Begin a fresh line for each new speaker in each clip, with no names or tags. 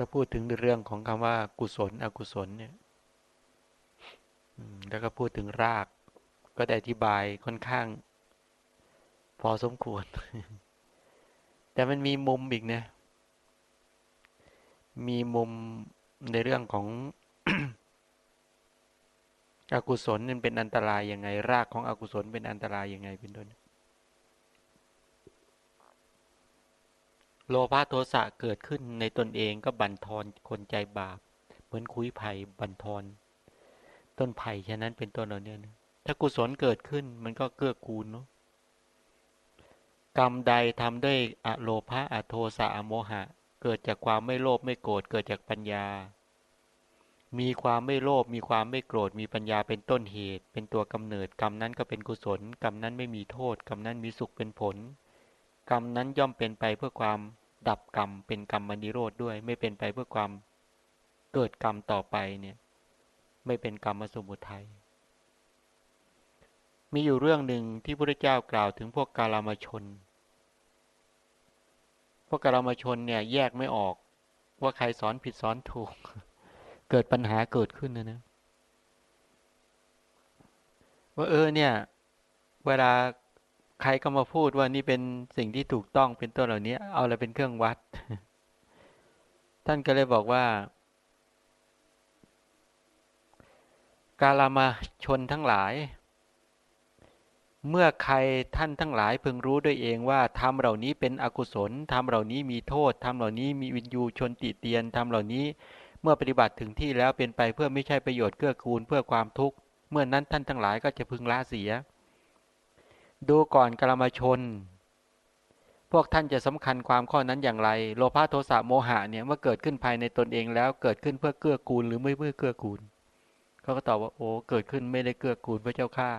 ถ้าพูดถึงเรื่องของคำว่ากุศล อกุศลเนี่ยแล้วก็พูดถึงราก ก็ได้อธิบายค่อนข้าง พอสมควร แต่มันมีมุมอีกนะ มีมุมในเรื่องของ อกุศลมันเป็นอันตรายยังไง รากของอกุศลเป็นอันตรายยังไงเป็นต้น โลภะโทสะเกิดขึ้นในตนเองก็บั่นทอนคนใจบาป เหมือนคุยไผ่บั่นทอนต้นไผ่ฉะนั้นเป็นต้นเราเนี่ยถ้ากุศลเกิดขึ้นมันก็เกื้อกูลเนาะกรรมใดทำด้วยอโลภะอโทสะอโมหะ เกิดจากความไม่โลภไม่โกรธเกิดจากปัญญา มีความไม่โลภมีความไม่โกรธมีปัญญาเป็นต้นเหตุ เป็นตัวกำเนิดกรรมนั้นก็เป็นกุศลกรรมนั้นไม่มีโทษกรรมนั้นมีสุขเป็นผล กรรมนั้นย่อมเป็นไปเพื่อความดับกรรม เป็นกรรมมณิโรธด้วย ไม่เป็นไปเพื่อความเกิดกรรมต่อไปเนี่ย ไม่เป็นกรรมมสมุทัยมีอยู่เรื่องหนึ่งที่พระเจ้ากล่าวถึงพวกกาลามาชน พวกกาลามาชนเนี่ยแยกไม่ออก ว่าใครสอนผิดสอนถูก เกิดปัญหาเกิดขึ้นนะนะว่าเออเนี่ย เวลา ใครก็มาพูดว่านี่เป็นสิ่งที่ถูกต้องเป็นต้นเหล่านี้ เอาอะไรเป็นเครื่องวัด ท่านก็เลยบอกว่า กาลามาชนทั้งหลาย เมื่อใครท่านทั้งหลายพึงรู้ด้วยเองว่าทำเหล่านี้เป็นอกุศลทำเหล่านี้มีโทษทำเหล่านี้มีวินยูชนติเตียนทำเหล่านี้เมื่อปฏิบัติถึงที่แล้วเป็นไปเพื่อไม่ใช่ประโยชน์เกื้อกูลเพื่อความทุกข์ เมื่อนนั้นท่านทั้งหลายก็จะพึงละเสีย ดูก่อนกลมาชน พวกท่านจะสำคัญความข้อนั้นอย่างไร โลภะโทสะโมหะเนี่ยเมื่อเกิดขึ้นภายในตนเองแล้วเกิดขึ้นเพื่อเกื้อกูลหรือไม่เพื่อเกื้อกูลเขาก็ตอบว่าโอ้เกิดขึ้นไม่ได้เกื้อกูลพระเจ้าข้า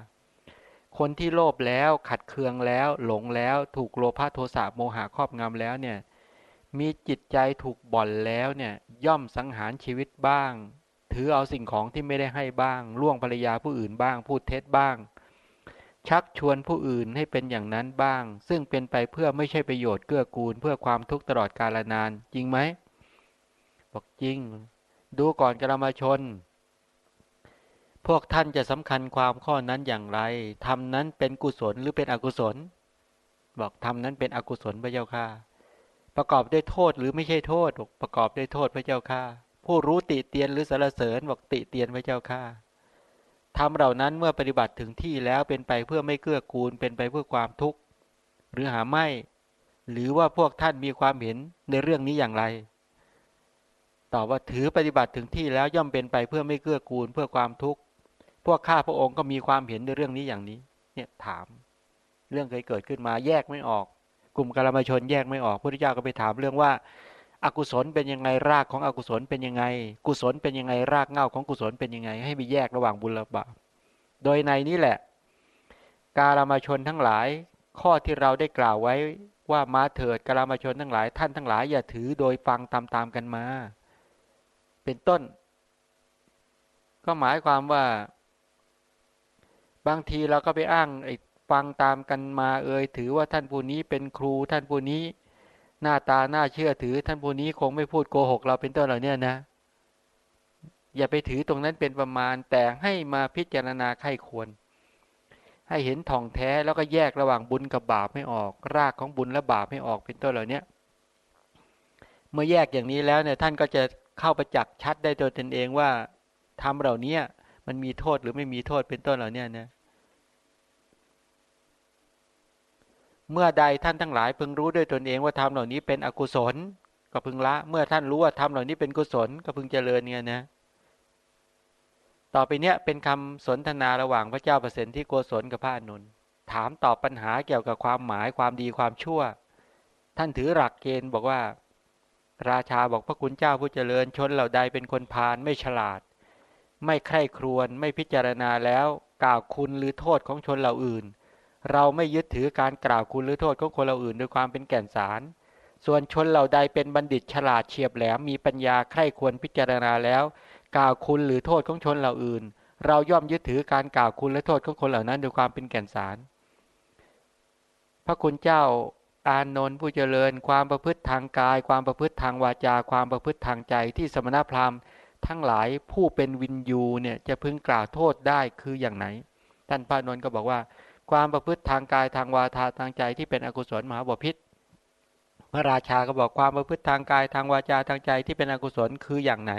คนที่โลภแล้วขัดเคืองแล้ว หลงแล้วถูกโลภะโทสะโมหะครอบงำแล้วเนี่ยมีจิตใจถูกบ่อนแล้วเนี่ยย่อมสังหารชีวิตบ้าง ถือเอาสิ่งของที่ไม่ได้ให้บ้าง ล่วงภรรยาผู้อื่นบ้าง พูดเท็จบ้าง ชักชวนผู้อื่นให้เป็นอย่างนั้นบ้าง ซึ่งเป็นไปเพื่อไม่ใช่ประโยชน์เกื้อกูลเพื่อความทุกข์ตลอดกาลนาน จริงไหมบอกจริง ดูก่อนกรมาชน พวกท่านจะสำคัญความข้อนั้นอย่างไรทำนั้นเป็นกุศลหรือเป็นอกุศล บอกทำนั้นเป็นอกุศลพระเจ้าค่ะ ประกอบด้วยโทษหรือไม่ใช่โทษ ประกอบด้วยโทษพระเจ้าค่ะ ผู้รู้ติเตียนหรือสารเสริญบอกติเตียนพระเจ้าค่ะ ทำเหล่านั้นเมื่อปฏิบัติถึงที่แล้วเป็นไปเพื่อไม่เกื้อกูล เป็นไปเพื่อความทุกข์ หรือหาไม่ หรือว่าพวกท่านมีความเห็นในเรื่องนี้อย่างไรตอบว่าถือปฏิบัติถึงที่แล้วย่อมเป็นไปเพื่อไม่เกื้อกูลเพื่อความทุกข์พวกข้าพระองค์ก็มีความเห็นในเรื่องนี้อย่างนี้ เนี่ยถาม เรื่องเคยเกิดขึ้นมาแยกไม่ออก กลุ่มกาลมาชนแยกไม่ออกพระพุทธเจ้าก็ไปถามเรื่องว่า อกุศลเป็นยังไงรากของอกุศลเป็นยังไง กุศลเป็นยังไงรากเงาของกุศลเป็นยังไง ให้ไปแยกระหว่างบุญและบาปโดยในนี้แหละ กาลามาชนทั้งหลาย ข้อที่เราได้กล่าวไว้ว่ามาเถิดกาลามาชนทั้งหลาย ท่านทั้งหลายอย่าถือโดยฟังตามๆกันมา เป็นต้น ก็หมายความว่า บางทีเราก็ไปอ้างไอ้ฟังตามกันมาเอ่ยถือว่าท่านผู้นี้เป็นครูท่านผู้นี้ หน้าตาหน้าเชื่อถือ ท่านผู้นี้คงไม่พูดโกหกเราเป็นต้นเหล่านี้นะ อย่าไปถือตรงนั้นเป็นประมาณ แต่ให้มาพิจารณาไข้ควร ให้เห็นท่องแท้แล้วก็แยกระหว่างบุญกับบาปไม่ออก รากของบุญและบาปไม่ออกเป็นต้นเหล่านี้เมื่อแยกอย่างนี้แล้วเนี่ยท่านก็จะเข้าประจักษ์ชัดได้ตัวตนเองว่าทำเหล่านี้มันมีโทษหรือไม่มีโทษเป็นต้นเหล่านี้นะ เมื่อใดท่านทั้งหลายพึงรู้ด้วยตนเองว่าธรรมเหล่านี้เป็นอกุศล ก็พึงละ เมื่อท่านรู้ว่าธรรมเหล่านี้เป็นกุศล ก็พึงเจริญเนี่ยนะ ต่อไปเนี้ยเป็นคำสนทนาระหว่างพระเจ้าเปรตที่โกศลกับพระอนุนถามตอบปัญหาเกี่ยวกับความหมายความดีความชั่ว ท่านถือหลักเกณฑ์บอกว่า ราชาบอกพระคุณเจ้าผู้เจริญชนเหล่าใดเป็นคนพาลไม่ฉลาด ไม่ใคร่ครวญไม่พิจารณาแล้วกล่าวคุณหรือโทษของชนเหล่าอื่น เราไม่ยึดถือการกล่าวคุณหรือโทษของคนเราอื่นด้วยความเป็นแก่นสาร ส่วนชนเหล่าใดเป็นบัณฑิตฉลาดเฉียบแหลมมีปัญญาใคร่ควรพิจารณาแล้ว กล่าวคุณหรือโทษของชนเหล่าอื่น เราย่อมยึดถือการกล่าวคุณและโทษของคนเหล่านั้นด้วยความเป็นแก่นสาร พระคุณเจ้าอานนท์ผู้เจริญความประพฤติทางกาย ความประพฤติทางวาจา ความประพฤติทางใจที่สมณพราหมณ์ ทั้งหลายผู้เป็นวินยูเนี่ยจะพึงกล่าวโทษได้คืออย่างไหน ท่านพระนนท์ก็บอกว่า ความประพฤติทางกายทางวาทาทางใจที่เป็นอกุศลมหาบพิษพระราชาก็บอกความประพฤติทางกายทางวาจาทางใจที่เป็นอกุศลคืออย่างไหน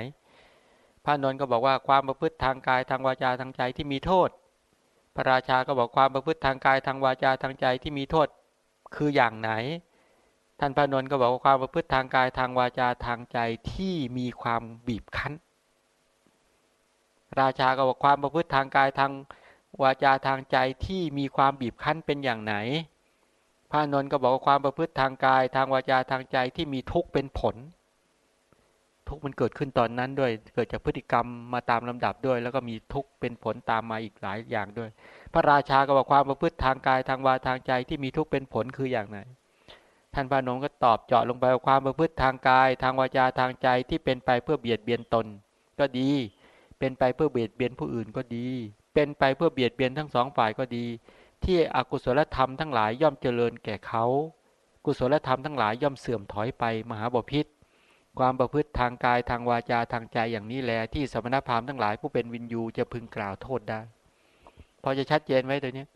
พระนนท์ก็บอกว่าความประพฤติทางกายทางวาจาทางใจที่มีโทษ พระราชาก็บอกความประพฤติทางกายทางวาจาทางใจที่มีโทษคืออย่างไหน ท่านพระนนท์ก็บอกว่าความประพฤติทางกายทางวาจาทางใจที่มีความบีบคั้น ราชาก็บอกความประพฤติทางกายทาง วาจาทางใจที่มีความบีบคั้นเป็นอย่างไหน พระนนท์ก็บอกว่าความประพฤติทางกาย ทางวาจาทางใจที่มีทุกข์เป็นผล ทุกข์มันเกิดขึ้นตอนนั้นด้วย เกิดจากพฤติกรรมมาตามลำดับด้วย แล้วก็มีทุกข์เป็นผลตามมาอีกหลายอย่างด้วย พระราชาก็บอกความประพฤติทางกายทางวาทางใจที่มีทุกข์เป็นผลคืออย่างไหนท่านพระนนท์ก็ตอบเจาะลงไปว่าความประพฤติทางกาย ทางวาจาทางใจที่เป็นไปเพื่อเบียดเบียนตน ก็ดี เป็นไปเพื่อเบียดเบียนผู้อื่นก็ดี เป็นไปเพื่อเบียดเบียนทั้งสองฝ่ายก็ดี ที่อกุศลธรรมทั้งหลายย่อมเจริญแก่เขา กุศลธรรมทั้งหลายย่อมเสื่อมถอยไปมหาบพิษความประพฤติทางกายทางวาจาทางใจอย่างนี้แหละที่สมณพราหมณ์ทั้งหลายผู้เป็นวินยูจะพึงกล่าวโทษได้ พอจะชัดเจนไว้ตัวนี้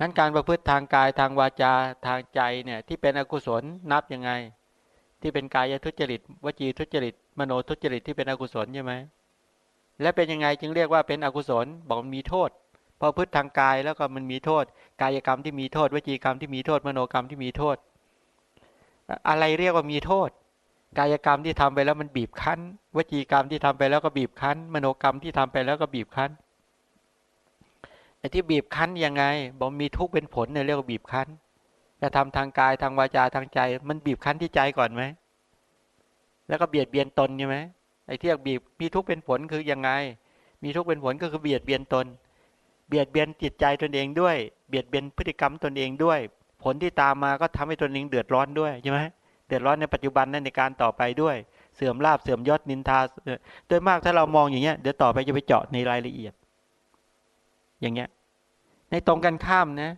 นั้นการประพฤติทางกายทางวาจาทางใจเนี่ยที่เป็นอกุศลนับยังไง ที่เป็นกายทุจริตวจีทุจริต มโนทุจริตที่เป็นอกุศลใช่ไหม และเป็นยังไงจึงเรียกว่าเป็นอกุศลบอกมันมีโทษพอพฤติทางกายแล้วก็มันมีโทษ กายกรรมที่มีโทษวจีกรรมที่มีโทษมโนกรรมที่มีโทษ อะไรเรียกว่ามีโทษ กายกรรมที่ทำไปแล้วมันบีบคั้นวจีกรรมที่ทำไปแล้วก็บีบคั้น มโนกรรมที่ทำไปแล้วก็บีบคั้นไอ้ที่บีบคั้นยังไงบอกมีทุกข์เป็นผลเนี่ยเรียกว่าบีบคั้นจะทำทางกายทางวาจาทางใจ มันบีบคั้นที่ใจก่อนไหมแล้วก็เบียดเบียนตนใช่ไหม ไอ้ที่บีบมีทุกข์เป็นผลคือยังไง มีทุกข์เป็นผลก็คือเบียดเบียนตน เบียดเบียนจิตใจตนเองด้วย เบียดเบียนพฤติกรรมตนเองด้วย ผลที่ตามมาก็ทำให้ตนเองเดือดร้อนด้วยใช่ไหมเดือดร้อนในปัจจุบันนั่นในการต่อไปด้วย เสื่อมลาบเสื่อมยศนินทาโดยมากถ้าเรามองอย่างเงี้ยเดี๋ยวต่อไปจะไปเจาะในรายละเอียด อย่างเงี้ย ในตรงกันข้ามนะ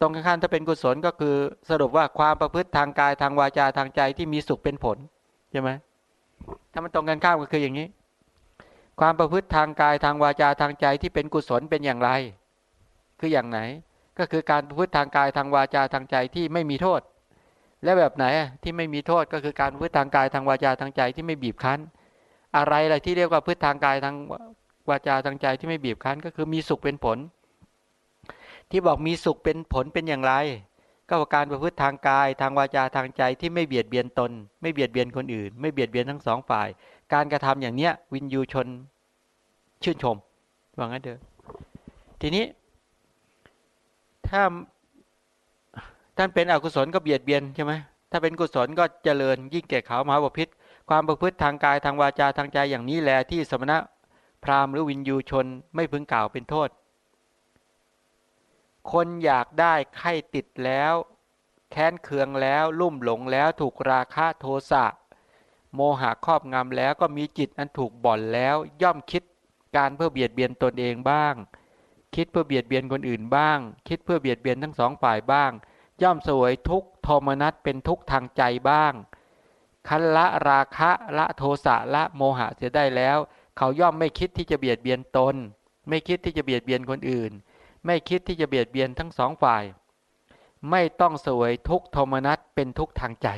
ตรงกันข้ามถ้าเป็นกุศลก็คือสรุปว่าความประพฤติทางกายทางวาจาทางใจที่มีสุขเป็นผลใช่ไหม ถ้ามันตรงกันข้ามก็คืออย่างนี้ ความประพฤติทางกายทางวาจาทางใจที่เป็นกุศลเป็นอย่างไร คืออย่างไหน ก็คือการประพฤติทางกายทางวาจาทางใจที่ไม่มีโทษ และแบบไหนที่ไม่มีโทษก็คือการประพฤติทางกายทางวาจาทางใจที่ไม่บีบคั้น อะไรอะไรที่เรียกว่าพฤติทางกายทางวาจาทางใจที่ไม่บีบคั้น ก็คือมีสุขเป็นผล ที่บอกมีสุขเป็นผลเป็นอย่างไร ก็การประพฤติทางกายทางวาจาทางใจที่ไม่เบียดเบียนตน ไม่เบียดเบียนคนอื่น ไม่เบียดเบียนทั้งสองฝ่าย การกระทำอย่างเนี้ยวินยูชนชื่นชมว่างั้นเถอะทีนี้ ถ้าท่านเป็นอกุศลก็เบียดเบียนใช่ไหมถ้าเป็นกุศลก็เจริญยิ่งแก่เขามหาบพิษความประพฤติทางกายทางวาจาทางใจอย่างนี้แหละที่สมณะพราหมณ์หรือวินยูชนไม่พึงกล่าวเป็นโทษ คนอยากได้ไข้ติดแล้ว แค้นเคืองแล้วลุ่มหลงแล้วถูกราคะโทสะโมหะครอบงำแล้วก็มีจิตอันถูกบ่อนแล้วย่อมคิดการเพื่อเบียดเบียนตนเองบ้าง คิดเพื่อเบียดเบียนคนอื่นบ้าง คิดเพื่อเบียดเบียนทั้งสองฝ่ายบ้าง ย่อมสวยทุกโทมนัสเป็นทุกทางใจบ้าง คันละราคะละโทสะละโมหะเสียได้แล้ว เขาย่อมไม่คิดที่จะเบียดเบียนตน ไม่คิดที่จะเบียดเบียนคนอื่น ไม่คิดที่จะเบียดเบียนทั้งสองฝ่าย ไม่ต้องสวยทุกโทมนัสเป็นทุกทางใจ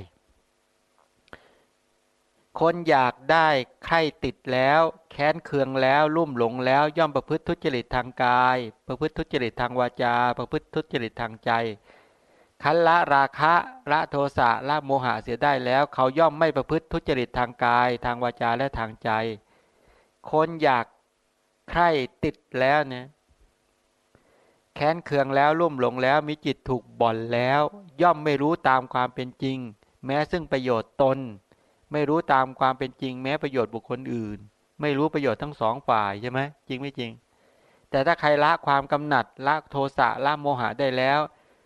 คนอยากได้ไข้ติดแล้ว แค้นเคืองแล้วรุ่มหลงแล้วย่อมประพฤติทุจริตทางกาย ประพฤติทุจริตทางวาจา ประพฤติทุจริตทางใจ คันละราคะละโทสะละโมหะเสียได้แล้ว เขาย่อมไม่ประพฤติทุจริตทางกาย ทางวาจาและทางใจ คนอยากใคร่ติดแล้วเนี่ย แค้นเคืองแล้วรุ่มหลงแล้วมีจิตถูกบ่อนแล้ว ย่อมไม่รู้ตามความเป็นจริง แม้ซึ่งประโยชน์ตน ไม่รู้ตามความเป็นจริง แม้ประโยชน์บุคคลอื่น ไม่รู้ประโยชน์ทั้งสองฝ่ายใช่ไหมจริงไม่จริง แต่ถ้าใครละความกำหนัดละโทสะละโมหะได้แล้ว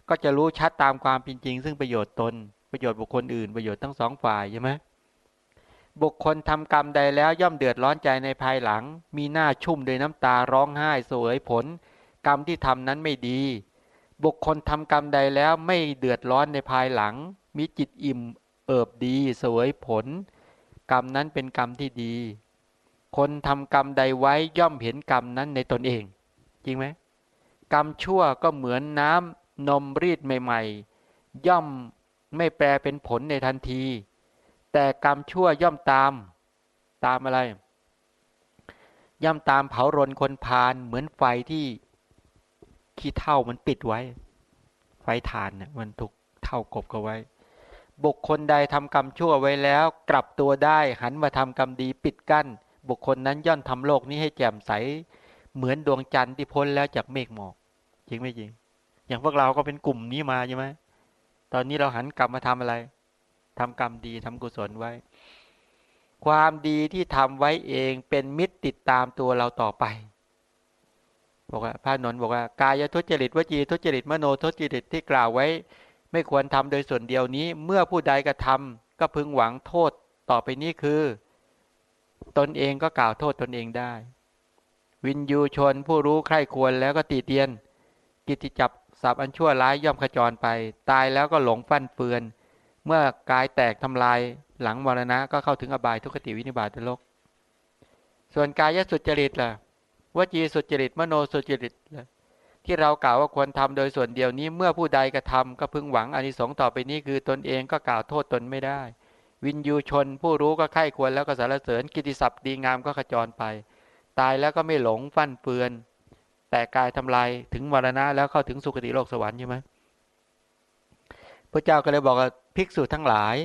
ก็จะรู้ชัดตามความเป็นจริง ซึ่งประโยชน์ตน ประโยชน์บุคคลอื่น ประโยชน์ทั้งสองฝ่ายใช่ไหมบุคคลทำกรรมใดแล้วย่อมเดือดร้อนใจในภายหลัง มีหน้าชุ่มด้วยน้ำตาร้องไห้สวยผล กรรมที่ทำนั้นไม่ดี บุคคลทำกรรมใดแล้วไม่เดือดร้อนในภายหลัง มีจิตอิ่มเอิบดีสวยผล กรรมนั้นเป็นกรรมที่ดี คนทำกรรมใดไว้ย่อมเห็นกรรมนั้นในตนเอง จริงไหมกรรมชั่วก็เหมือนน้ำนมรีดใหม่ ๆ ย่อมไม่แปลเป็นผลในทันที แต่กรรมชั่วย่อมตาม ตามอะไร ย่อมตามเผารนคนพานเหมือนไฟที่ ขี้เท่ามันปิดไว้ ไฟฐานเนี่ยมันถูกเท่ากบกันไว้ บุคคลใดทำกรรมชั่วไว้แล้ว กลับตัวได้หันมาทำกรรมดีปิดกั้น บุคคลนั้นย่อมทำโลกนี้ให้แจ่มใส เหมือนดวงจันทร์ที่พ้นแล้วจากเมฆหมอกจริงไม่จริง อย่างพวกเราก็เป็นกลุ่มนี้มาใช่ไหมตอนนี้เราหันกลับมาทำอะไรทำกรรมดีทำกุศลไว้ ความดีที่ทำไว้เองเป็นมิตรติดตามตัวเราต่อไป บอกว่าพระนนท์บอกว่ากายทุจริตวจีทุจริตมโนทุจริตที่กล่าวไว้ ไม่ควรทำโดยส่วนเดียวนี้ เมื่อผู้ใดกระทาก็พึงหวังโทษต่อไปนี้คือ ตนเองก็กล่าวโทษตนเองได้ วินยูชนผู้รู้ใคร่ควรแล้วก็ตีเตียน กิติจับสับอันชั่วร้ายย่อมขจรไป ตายแล้วก็หลงฟั่นเฟือน เมื่อกายแตกทำลายหลังมรณะก็เข้าถึงอบายทุกขติวินิบาตโลก ส่วนกายสุจริตล่ะ วจีสุจริตมโนสุจริตที่เรากล่าวว่าควรทำโดยส่วนเดียวนี้เมื่อผู้ใดกระทาก็พึงหวังอนิสงส์ต่อไปนี้คือตนเองก็กล่าวโทษตนไม่ได้ วินยูชน ผู้รู้ก็ไข้ควรแล้วก็สารเสริญกิติศัพท์ดีงามก็ขจรไป ตายแล้วก็ไม่หลงฟั่นเฟือน แต่กายทำลายถึงมรณะแล้วเข้าถึงสุคติโลกสวรรค์ใช่ไหมพระเจ้าก็เลยบอกว่าภิกษุทั้งหลาย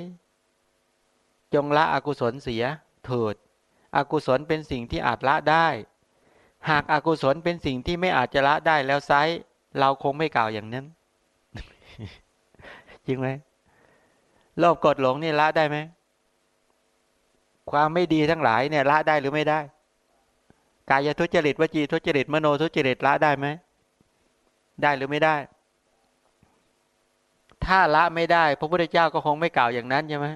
จงละอกุศลเสียเถิดอกุศลเป็นสิ่งที่อาจละได้ หากอากุศลเป็นสิ่งที่ไม่อาจจะละได้แล้วไซเราคงไม่กล่าวอย่างนั้น จริงไหมโลภกดหลงนี่ละได้ไหมความไม่ดีทั้งหลายเนี่ยละได้หรือไม่ได้ กายทุจริตวจีทุจริตมโนทุจริตละได้ไหมได้หรือไม่ได้ ถ้าละไม่ได้ พระพุทธเจ้าก็คงไม่กล่าวอย่างนั้นใช่ไหม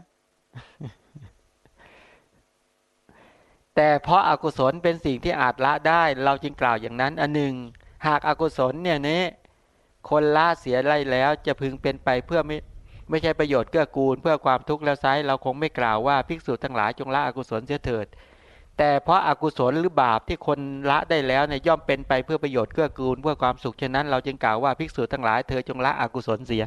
แต่เพราะอากุศลเป็นสิ่งที่อาจละได้ เราจึงกล่าวอย่างนั้น อันหนึ่ง หากอากุศลเนี่ยนี้คนละเสียไรแล้วจะพึงเป็นไปเพื่อไม่ไม่ใช่ประโยชน์เกื้อกูล เพื่อความทุกข์แล้วไซเราคงไม่กล่าวว่าภิกษุทั้งหลายจงละอกุศลเสียเถิด แต่เพราะอากุศลหรือบาปที่คนละได้แล้วเนี่ยย่อมเป็นไปเพื่อประโยชน์เกื้อกูล เพื่อความสุขฉะนั้น เราจึงกล่าวว่าภิกษุทั้งหลายเธอจงละอกุศลเสีย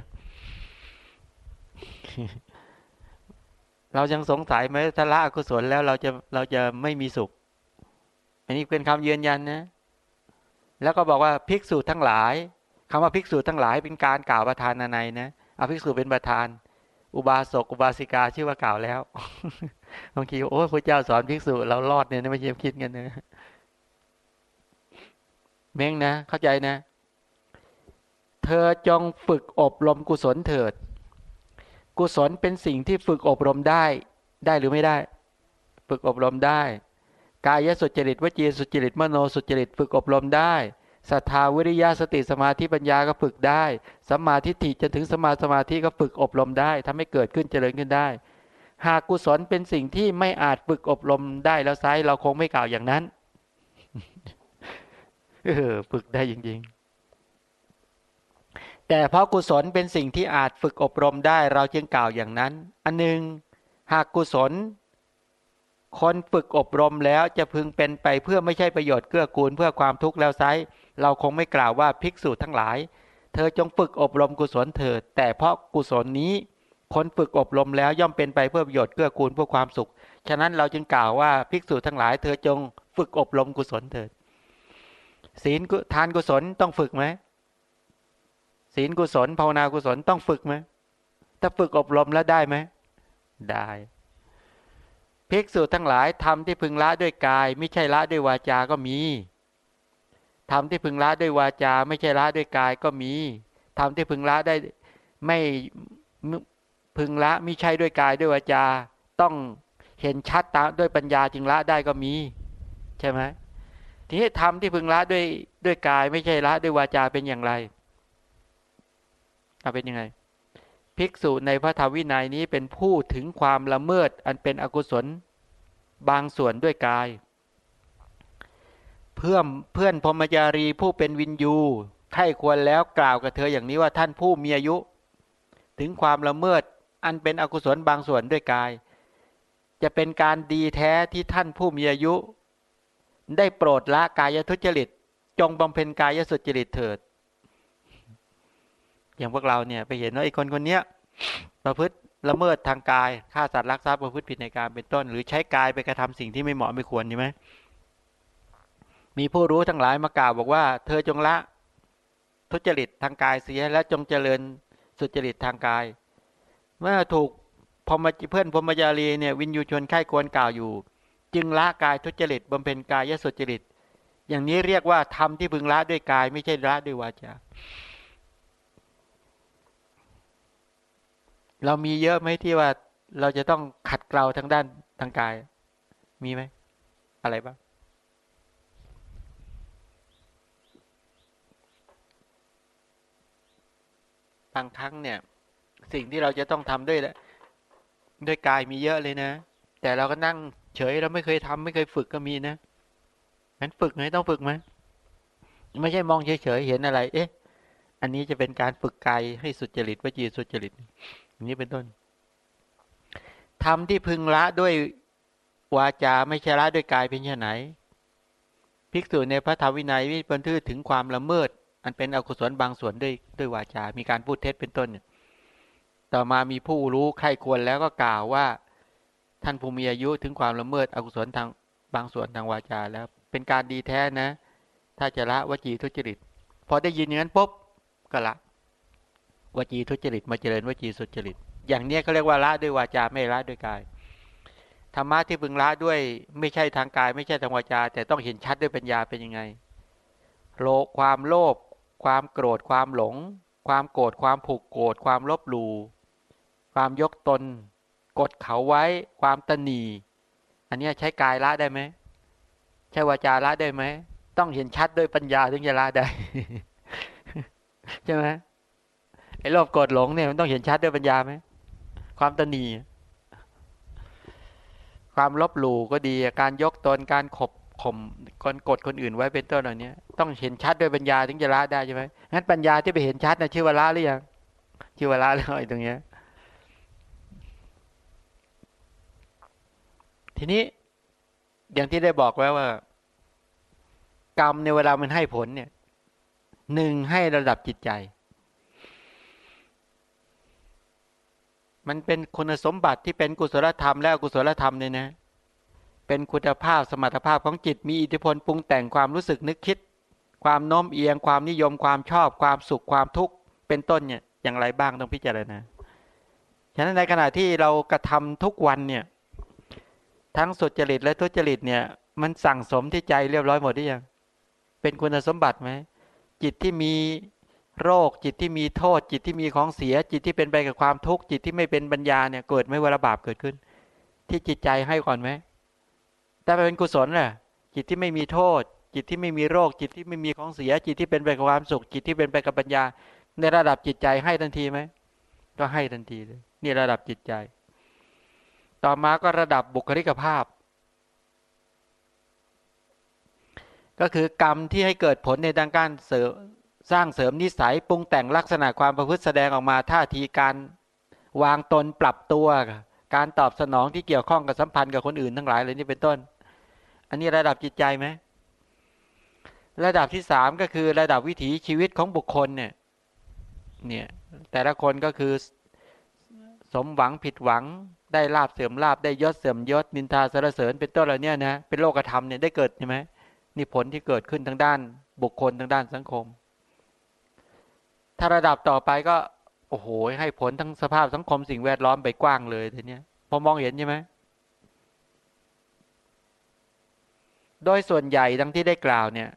เรายังสงสัยไหมถ้าละอกุศลแล้วเราจะเราจะไม่มีสุข อันนี้เป็นคำยืนยันนะ แล้วก็บอกว่าภิกษุทั้งหลายคำว่าภิกษุทั้งหลายเป็นการกล่าวประธานในนะเอาภิกษุเป็นประธาน อุบาสกอุบาสิกาชื่อว่ากล่าวแล้วบางทีโอ้พระเจ้าสอนภิกษุเรารอดเนี่ยไม่ใช่คิดกันนะเม้งนะ เข้าใจนะ เธอจงฝึกอบรมกุศลเถิด กุศลเป็นสิ่งที่ฝึกอบรมได้ ได้หรือไม่ได้ ฝึกอบรมได้ กายสุจริตวจีสุจริตมโนสุจริตฝึกอบรมได้ศรัทธาวิริยะสติสมาธิปัญญาก็ฝึกได้สัมมาทิฏฐิจนถึงสมาสมาธิก็ฝึกอบรมได้ทำให้เกิดขึ้นเจริญขึ้นได้ หากกุศลเป็นสิ่งที่ไม่อาจฝึกอบรมได้แล้วไซเราคงไม่กล่าวอย่างนั้น เออฝึกได้จริงๆ แต่เพราะกุศลเป็นสิ่งที่อาจฝึกอบรมได้เราจึงกล่าวอย่างนั้น อันหนึ่งหากกุศล คนฝึกอบรมแล้วจะพึงเป็นไปเพื่อไม่ใช่ประโยชน์เกื้อกูลเพื่อความทุกข์แล้วไซเราคงไม่กล่าวว่าภิกษุทั้งหลาย เธอจงฝึกอบรมกุศลเถิด แต่เพราะกุศลนี้คนฝึกอบรมแล้วย่อมเป็นไปเพื่อประโยชน์เกื้อกูลเพื่อความสุข ฉะนั้นเราจึงกล่าวว่าภิกษุทั้งหลาย เธอจงฝึกอบรมกุศลเถิด ศีลทานกุศลต้องฝึกไหม ศีลกุศลภาวนากุศลต้องฝึกไหมถ้าฝึกอบรมแล้วได้ไหมได้ภิกษุทั้งหลายทำที่พึงละด้วยกาย ไม่ใช่ละด้วยวาจาก็มีทำที่พึงละด้วยวาจา ไม่ใช่ละด้วยกายก็มีทำที่พึงละได้ไม่พึงละไม่ใช่ด้วยกายด้วยวาจา ต้องเห็นชัดตามด้วยปัญญาจึงละได้ก็มี ใช่ไหมทีนี้ทำที่พึงละด้วยด้วยกาย ไม่ใช่ละด้วยวาจาเป็นอย่างไร เอาเป็นยังไง ภิกษุในพระธรรมวินัยนี้เป็นผู้ถึงความละเมิดอันเป็นอกุศลบางส่วนด้วยกาย เพื่อนเพื่อนพรมจารีผู้เป็นวินยูใครควรแล้วกล่าวกับเธออย่างนี้ว่าท่านผู้มีอายุ ถึงความละเมิดอันเป็นอกุศลบางส่วนด้วยกาย จะเป็นการดีแท้ที่ท่านผู้มีอายุ ได้โปรดละกายทุจริต จงบำเพ็ญกายสุจริตเถิด อย่างพวกเราเนี่ยไปเห็นว่าไอ้คนคนนี้ประพฤติละเมิดทางกายฆ่าสัตว์รักทรัพย์ประพฤติผิดในการเป็นต้น หรือใช้กายไปกระทำสิ่งที่ไม่เหมาะไม่ควรใช่ไหมมีผู้รู้ทั้งหลายมากล่าวบอกว่า เธอจงละ ทุจริตทางกายเสียและจงเจริญสุจริตทางกาย เมื่อถูกพมเพื่อนพมจารีเนี่ยวินยูชนไข้ควรกล่าวอยู่ จึงละกายทุจริตบำเพ็ญกายยสุจริต อย่างนี้เรียกว่าทำที่พึงละด้วยกายไม่ใช่ละด้วยวาจา เรามีเยอะไหมที่ว่าเราจะต้องขัดเกลาทางด้านทางกาย มีไหม อะไรบ้างบางครั้งเนี่ย สิ่งที่เราจะต้องทำด้วยด้วยกายมีเยอะเลยนะ แต่เราก็นั่งเฉยเราไม่เคยทำไม่เคยฝึกก็มีนะงั้นฝึกไหมต้องฝึกไหมไม่ใช่มองเฉยๆเห็นอะไร เอ๊ะ อันนี้จะเป็นการฝึกกายให้สุจริตวจีสุจริต นี้เป็นต้นทำที่พึงละด้วยวาจาไม่ใช่ละด้วยกายเป็นยังไงภิกษุในพระธรรมวินัยวิบันทึกถึงความละเมิด อันเป็นอกุศลบางส่วนด้วยด้วยวาจา มีการพูดเท็จเป็นต้นเนี่ยต่อมามีผู้รู้ใครควรแล้วก็กล่าวว่า ท่านผู้มีอายุถึงความละเมิดอกุศลทางบางส่วนทางวาจาแล้ว เป็นการดีแท้นะ ถ้าจะละวจีทุจริต พอได้ยินอย่างนั้นปุ๊บก็ละ วจีทุจริตมาเจริญวจีสุจริต อย่างนี้เขาเรียกว่าละด้วยวาจาไม่ละด้วยกายธรรมะที่พึงละด้วยไม่ใช่ทางกาย ไม่ใช่ทางวาจา แต่ต้องเห็นชัดด้วยปัญญาเป็นยังไง โลความโลภความโกรธความหลง ความโกรธความผูกโกรธความลบหลู่ความยกตน กดเขาไว้ความตนีอันนี้ใช้กายละได้ไหมใช้วาจาละได้ไหมต้องเห็นชัดด้วยปัญญาถึงจะละได้ ใช่ไหม ไอ้โลภโกรธหลงเนี่ยมันต้องเห็นชัดด้วยปัญญาไหมความตนีความลบหลู่ก็ดี การยกตนการขบข่มคนกดคนอื่นไว้เป็นต้นเหล่านี้ต้องเห็นชัดด้วยปัญญาถึงจะละได้ใช่ไหมงั้นปัญญาที่ไปเห็นชัดนะชื่อว่าละหรือยังชื่อว่าละแล้วไอ้ตรงเนี้ย ทีนี้อย่างที่ได้บอกไว้ว่า กรรมในเวลามันให้ผลเนี่ยหนึ่งให้ระดับจิตใจ มันเป็นคุณสมบัติที่เป็นกุศลธรรมและอกุศลธรรมเนี่ยนะ เป็นคุณภาพสมรรถภาพของจิตมีอิทธิพลปรุงแต่งความรู้สึกนึกคิด ความโน้มเอียงความนิยมความชอบ ความสุขความทุกข์เป็นต้นเนี่ยอย่างไรบ้างต้องพิจารณาฉะนั้นในขณะที่เรากระทำทุกวันเนี่ยทั้งสุจริตและทุจริตเนี่ย มันสั่งสมที่ใจเรียบร้อยหมดหรือยังเป็นคุณสมบัติไหมจิตที่มี โรคจิตที่มีโทษ จิตที่มีของเสีย จิตที่เป็นไปกับความทุกข์จิตที่ไม่เป็นปัญญาเนี่ยเกิดไม่เวลาบาปเกิดขึ้น ที่จิตใจให้ก่อนไหมแต่เป็นกุศลน่ะจิตที่ไม่มีโทษ จิตที่ไม่มีโรค จิตที่ไม่มีของเสีย จิตที่เป็นไปกับความสุข จิตที่เป็นไปกับปัญญา ในระดับจิตใจให้ทันทีไหมก็ให้ทันทีเลยนี่ระดับจิตใจ ต่อมาก็ระดับบุคลิกภาพ ก็คือกรรมที่ให้เกิดผลในดังการเสริม สร้างเสริมนิสัยปรุงแต่งลักษณะความประพฤติแสดงออกมาท่าทีการวางตนปรับตัว การตอบสนองที่เกี่ยวข้องกับสัมพันธ์กับคนอื่นทั้งหลายเลยนี่เป็นต้น อันนี้ระดับจิตใจไหมระดับที่สามก็คือระดับวิถีชีวิตของบุคคลเนี่ยเนี่ยแต่ละคนก็คือสมหวังผิดหวัง ได้ลาบเสื่อมลาบได้ยศเสื่อมยศนินทาสรเสริญเป็นต้นเหล่านี้นะเป็นโลกธรรมเนี่ยได้เกิดใช่ไหมนี่ผลที่เกิดขึ้นทางด้านบุคคลทางด้านสังคม ถ้าระดับต่อไปก็โอ้โหให้ผลทั้งสภาพสังคมสิ่งแวดล้อมไปกว้างเลยทีเนี้ยพอมองเห็นใช่ไหมโดยส่วนใหญ่ดังที่ได้กล่าวเนี่ย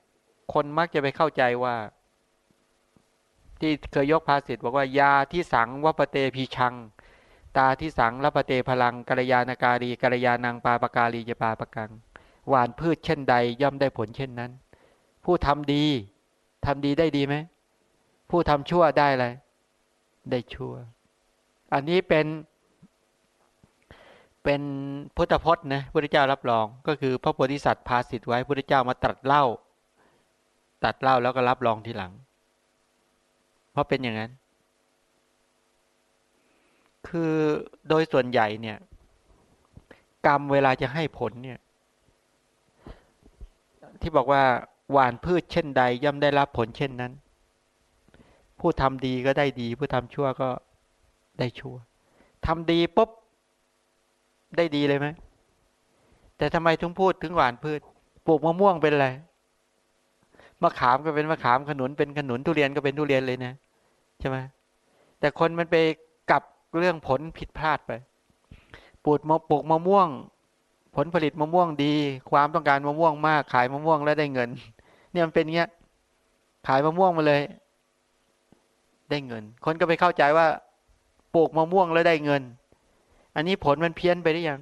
คนมักจะไปเข้าใจว่า ที่เคยยกภาษิตบอกว่ายาที่สังวัปเตพีชัง ตาที่สังรัปเตพลังกัลยาณการีกัลยาณังปาปการีจะปาปกัง หวานพืชเช่นใดย่อมได้ผลเช่นนั้น ผู้ทำดีทำดีได้ดีไหม ผู้ทำชั่วได้อะไรได้ชั่ว อันนี้เป็นเป็นพุทธพจน์นะพระเจ้ารับรอง ก็คือพระโพธิสัตว์พาสิทธิ์ไว้พระเจ้ามาตรัสเล่าตัดเล่าแล้วก็รับรองทีหลัง เพราะเป็นอย่างนั้น คือโดยส่วนใหญ่เนี่ย กรรมเวลาจะให้ผลเนี่ย ที่บอกว่าหวานพืชเช่นใดย่อมได้รับผลเช่นนั้น ผู้ทำดีก็ได้ดี ผู้ทำชั่วก็ได้ชั่วทำดีปุ๊บได้ดีเลยไหมแต่ทำไมถึงพูดถึงหวานพืชปลูกมะม่วงเป็นอะไรมะขามก็เป็นมะขามขนุนเป็นขนุนทุเรียนก็เป็นทุเรียนเลยนะใช่ไหมแต่คนมันไปกลับเรื่องผลผิดพลาดไปปลูกมะปลูกมะม่วง ผลผลิตมะม่วงดี ความต้องการมะม่วงมาก ขายมะม่วงแล้วได้เงิน เนี่ยมันเป็นเงี้ยขายมะม่วงมาเลย ได้เงิน คนก็ไปเข้าใจว่าปลูกมะม่วงแล้วได้เงิน อันนี้ผลมันเพี้ยนไปหรือยัง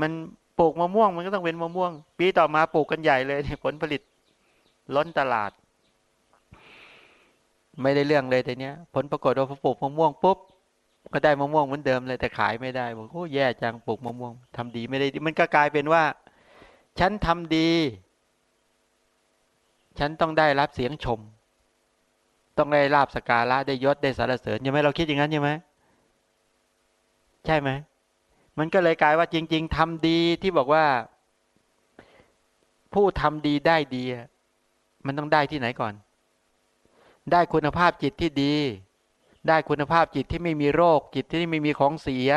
มันปลูกมะม่วงมันก็ต้องเป็นมะม่วง ปีต่อมาปลูกกันใหญ่เลยผลผลิตล้นตลาด ไม่ได้เรื่องเลยแต่เนี้ย ผลปรากฏว่าพอปลูกมะม่วงปุ๊บก็ได้มะม่วงเหมือนเดิมเลยแต่ขายไม่ได้บอกโอ้แย่จังปลูกมะม่วงทำดีไม่ได้มันก็กลายเป็นว่า ฉันทำดี ฉันต้องได้รับเสียงชม ต้องได้ลาบสการะได้ยศได้สารเสริญยังไหมเราคิดอย่างนั้นใช่ไหมใช่ไหมมันก็เลยกลายว่าจริง ๆทำดีที่บอกว่า ผู้ทำดีได้ดี มันต้องได้ที่ไหนก่อน ได้คุณภาพจิตที่ดี ได้คุณภาพจิตที่ไม่มีโรค จิตที่ไม่มีของเสีย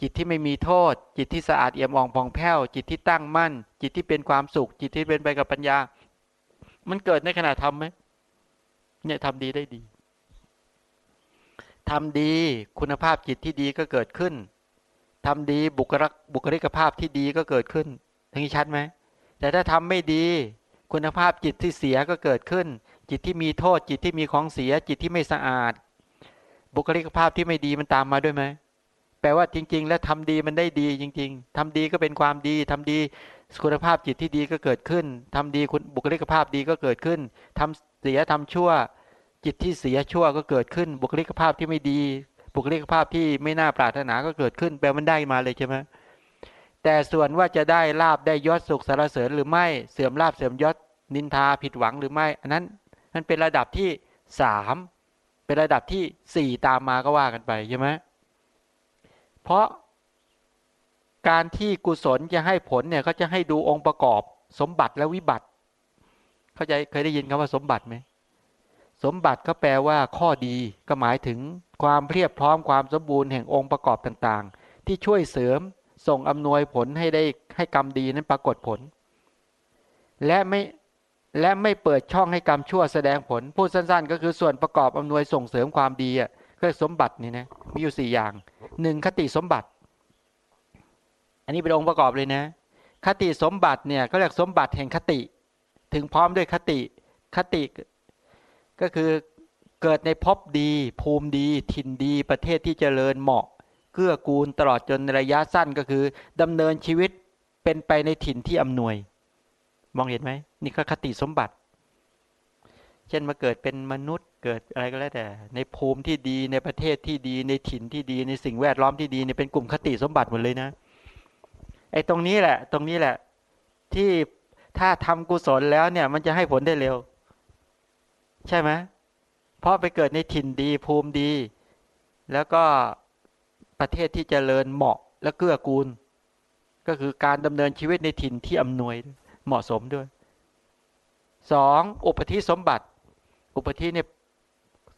จิตที่ไม่มีโทษ จิตที่สะอาดเอี่ยมอ่องผ่องแผ้ว จิตที่ตั้งมั่น จิตที่เป็นความสุข จิตที่เป็นไปกับปัญญา มันเกิดในขณะทำไหม เนี่ยทำดีได้ดีทำดีคุณภาพจิตที่ดีก็เกิดขึ้นทำดีบุคลิกบุคลิกภาพที่ดีก็เกิดขึ้นทั้งนี้ชัดไหมแต่ถ้าทำไม่ดี คุณภาพจิตที่เสียก็เกิดขึ้น จิตที่มีโทษจิตที่มีของเสีย จิตที่ไม่สะอาด บุคลิกภาพที่ไม่ดีมันตามมาด้วยไหมแปลว่าจริง ๆ แล้วทำดีมันได้ดีจริง ๆทำดีก็เป็นความดีทำดี คุณภาพจิตที่ดีก็เกิดขึ้นทำดีคุณบุคลิกภาพดีก็เกิดขึ้นทำเสียทำชั่ว จิตที่เสียชั่วก็เกิดขึ้น บุคลิกภาพที่ไม่ดี บุคลิกภาพที่ไม่น่าปรารถนาก็เกิดขึ้น แปลมันได้มาเลยใช่ไหมแต่ส่วนว่าจะได้ลาบได้ยศสุขสารเสริญหรือไม่เสื่อมลาบเสื่อมยศนินทาผิดหวังหรือไม่ อันนั้นนั่นเป็นระดับที่สามเป็นระดับที่สี่ตามมาก็ว่ากันไปใช่ไหมเพราะ การที่กุศลจะให้ผลเนี่ยเขาจะให้ดูองค์ประกอบ สมบัติและวิบัติ เข้าใจเคยได้ยินคำว่าสมบัติไหมสมบัติก็แปลว่าข้อดีก็หมายถึงความเพียบพร้อมความสมบูรณ์แห่งองค์ประกอบต่างๆ ที่ช่วยเสริมส่งอำนวยผลให้ได้ให้กรรมดีนั้นปรากฏผล และไม่และไม่เปิดช่องให้กรรมชั่วแสดงผล พูดสั้นๆ ก็คือส่วนประกอบอำนวยส่งเสริมความดีอะก็สมบัตินี่นะมีอยู่สี่อย่างหนึ่งคติสมบัติ อันนี้เป็นองค์ประกอบเลยนะ คติสมบัติเนี่ยก็เรียกสมบัติแห่งคติ ถึงพร้อมด้วยคติคติ ก็คือเกิดในภพดี ภูมิดี ถิ่นดีประเทศที่เจริญเหมาะ เกื้อกูลตลอดจนระยะสั้นก็คือดำเนินชีวิตเป็นไปในถิ่นที่อำนวย มองเห็นไหมนี่ก็คติสมบัติ เช่นมาเกิดเป็นมนุษย์เกิดอะไรก็แล้วแต่ ในภูมิที่ดีในประเทศที่ดีในถิ่นที่ดีในสิ่งแวดล้อมที่ดีเนี่ยเป็นกลุ่มคติสมบัติหมดเลยนะ ไอ้ตรงนี้แหละ ตรงนี้แหละ ที่ถ้าทำกุศลแล้วเนี่ย มันจะให้ผลได้เร็ว ใช่ไหมเพราะไปเกิดในถิ่นดีภูมิดี แล้วก็ประเทศที่จเจริญเหมาะและเกื้อกูล ก็คือการดำเนินชีวิตในถิ่นที่อำนวยเหมาะสมด้วยสองอุปธิสมบัติ อุปธิเนี่ย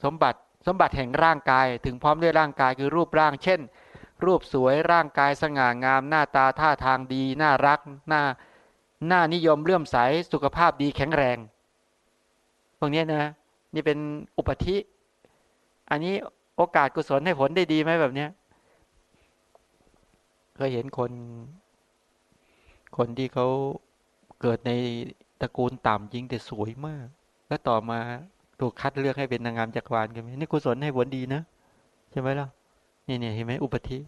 สมบัติสมบัติแห่งร่างกาย ถึงพร้อมด้วยร่างกายคือรูปร่าง เช่น รูปสวยร่างกายสง่างาม หน้าตาท่าทางดี น่ารักหน้าหน้านิยมเลื่อมใสสุขภาพดีแข็งแรง พวกนี้นะ นี่เป็นอุปธิ อันนี้โอกาสกุศลให้ผลได้ดีไหมแบบเนี้ยเคยเห็นคน คนที่เขาเกิดในตระกูลต่ำจริงแต่สวยมาก แล้วต่อมาถูกคัดเลือกให้เป็นนางงามจักรวาลกันไหมนี่กุศลให้ผลดีนะ ใช่ไหมล่ะ นี่เนี่ยเห็นไหมอุปธิ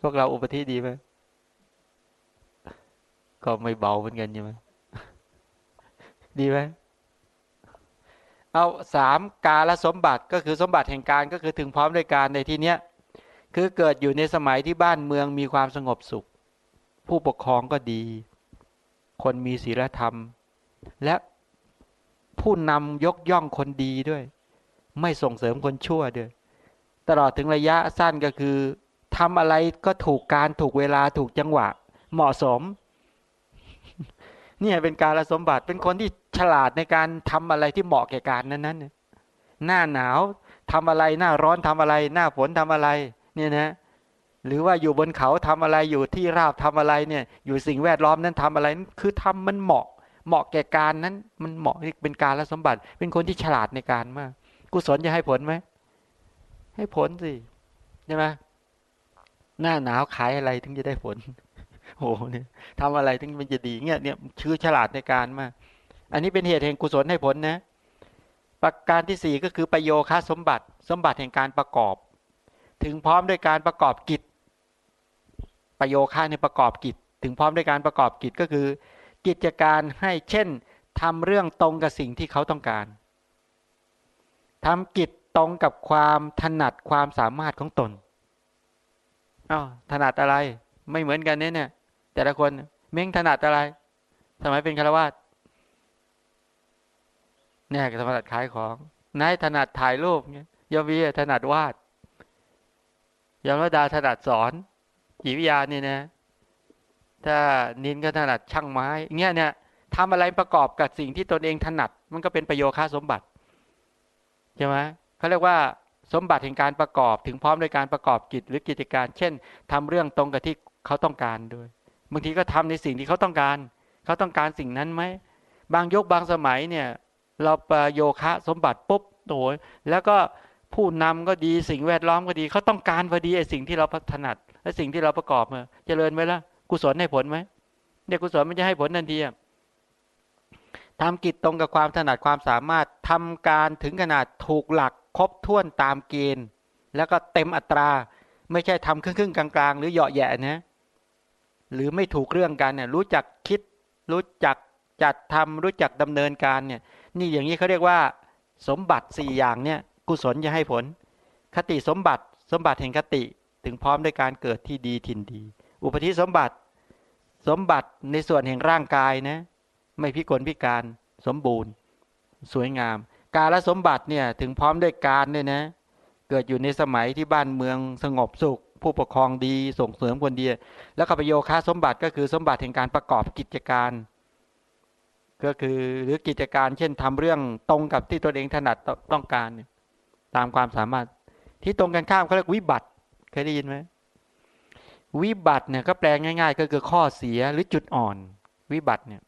พวกเราอุปธิดีไหมก็ไม่เบาเหมือนกันใช่ไหมดีไหมเอาสามกาและสมบัติก็คือสมบัติแห่งการก็คือถึงพร้อมด้วยการในที่เนี้ยคือเกิดอยู่ในสมัยที่บ้านเมืองมีความสงบสุข ผู้ปกครองก็ดี คนมีศีลธรรม และผู้นำยกย่องคนดีด้วย ไม่ส่งเสริมคนชั่วด้วย ตลอดถึงระยะสั้นก็คือทำอะไรก็ถูกการถูกเวลาถูกจังหวะ เหมาะสม เนี่ยเป็นการสมบัติเป็นคนที่ฉลาดในการทำอะไรที่เหมาะแก่การนั้นๆหน้าหนาวทำอะไรหน้าร้อนทำอะไร หน้าฝนทำอะไร เนี่ยนะหรือว่าอยู่บนเขาทำอะไรอยู่ที่ราบทำอะไรเนี่ย อยู่สิ่งแวดล้อมนั้นทำอะไรคือทำมันเหมาะ เหมาะแก่การนั้น มันเหมาะเป็นการละสมบัติ เป็นคนที่ฉลาดในการมาก กุศลจะให้ผลไหม ให้ผลสิใช่ไหมหน้าหนาวขายอะไรถึงจะได้ผลโอ้เนี่ยทำอะไรถึงมันจะดีเงี้ยเนี่ยชื่อฉลาดในการมาก อันนี้เป็นเหตุแห่งกุศลให้ผลนะ ประการที่สี่ก็คือประโยคะสมบัติ สมบัติแห่งการประกอบ ถึงพร้อมด้วยการประกอบกิจ ประโยคะในประกอบกิจ ถึงพร้อมด้วยการประกอบกิจก็คือ กิจการให้เช่นทำเรื่องตรงกับสิ่งที่เขาต้องการทำกิจ ตรงกับความถนัดความสามารถของตนอ้าวถนัดอะไร ไม่เหมือนกันเนี่ยเนี่ย แต่ละคนเม้งถนัดอะไร สมัยเป็นคารวาสเนี่ยถนัดขายของนายถนัดถ่ายรูปเงี้ยยวีถนัดวาดยมรดาถนัดสอนจิวิยานี่นะ ถ้านินก็ถนัดช่างไม้เงี้ยเนี่ยทำอะไรประกอบกับสิ่งที่ตนเองถนัด มันก็เป็นประโยชน์ค่าสมบัติใช่ไหม เขาเรียกว่าสมบัติแห่งการประกอบถึงพร้อมในการประกอบกิจหรือกิจการ เช่นทำเรื่องตรงกับที่เขาต้องการด้วยบางทีก็ทำในสิ่งที่เขาต้องการ เขาต้องการสิ่งนั้นไหมบางยกบางสมัยเนี่ยเราประโยคะสมบัติปุ๊บโอ้ยแล้วก็ผู้นำก็ดีสิ่งแวดล้อมก็ดีเขาต้องการพอดีไอ้สิ่งที่เราถนัดและสิ่งที่เราประกอบเอเจริญไว้ล้วกุศลให้ผลไหมเนี่ยกุศลมันจะให้ผลทันทีทำกิจตรงกับความถนัดความสามารถทำการถึงขนาดถูกหลัก ครบถ้วนตามเกณฑ์ แล้วก็เต็มอัตรา ไม่ใช่ทำครึ่งๆกลางๆ หรือเหยาะแยะนะ หรือไม่ถูกเรื่องกันเนี่ยรู้จักคิด รู้จักจัดทำรู้จักดำเนินการเนี่ย นี่อย่างนี้เขาเรียกว่า สมบัติสี่อย่างเนี่ย กุศลจะให้ผล คติสมบัติ สมบัติแห่งคติถึงพร้อมด้วยการเกิดที่ดีทินดี อุปธิสมบัติ สมบัติในส่วนแห่งร่างกายนะ ไม่พิกลพิการสมบูรณ์ สวยงาม การละสมบัติเนี่ยถึงพร้อมด้วยการเนี่ยนะ เกิดอยู่ในสมัยที่บ้านเมืองสงบสุข ผู้ปกครองดีส่งเสริมคนดี แล้วก็ประโยค่าสมบัติก็คือสมบัติแห่งการประกอบกิจการ ก็คือหรือกิจการ เช่นทำเรื่องตรงกับที่ตนเองถนัดต้องการ ตามความสามารถที่ตรงกันข้ามเขาเรียกวิบัติเคยได้ยินไหมวิบัติเนี่ยก็แปลง่าย ๆ ก็คือข้อเสียหรือจุดอ่อน วิบัติเนี่ย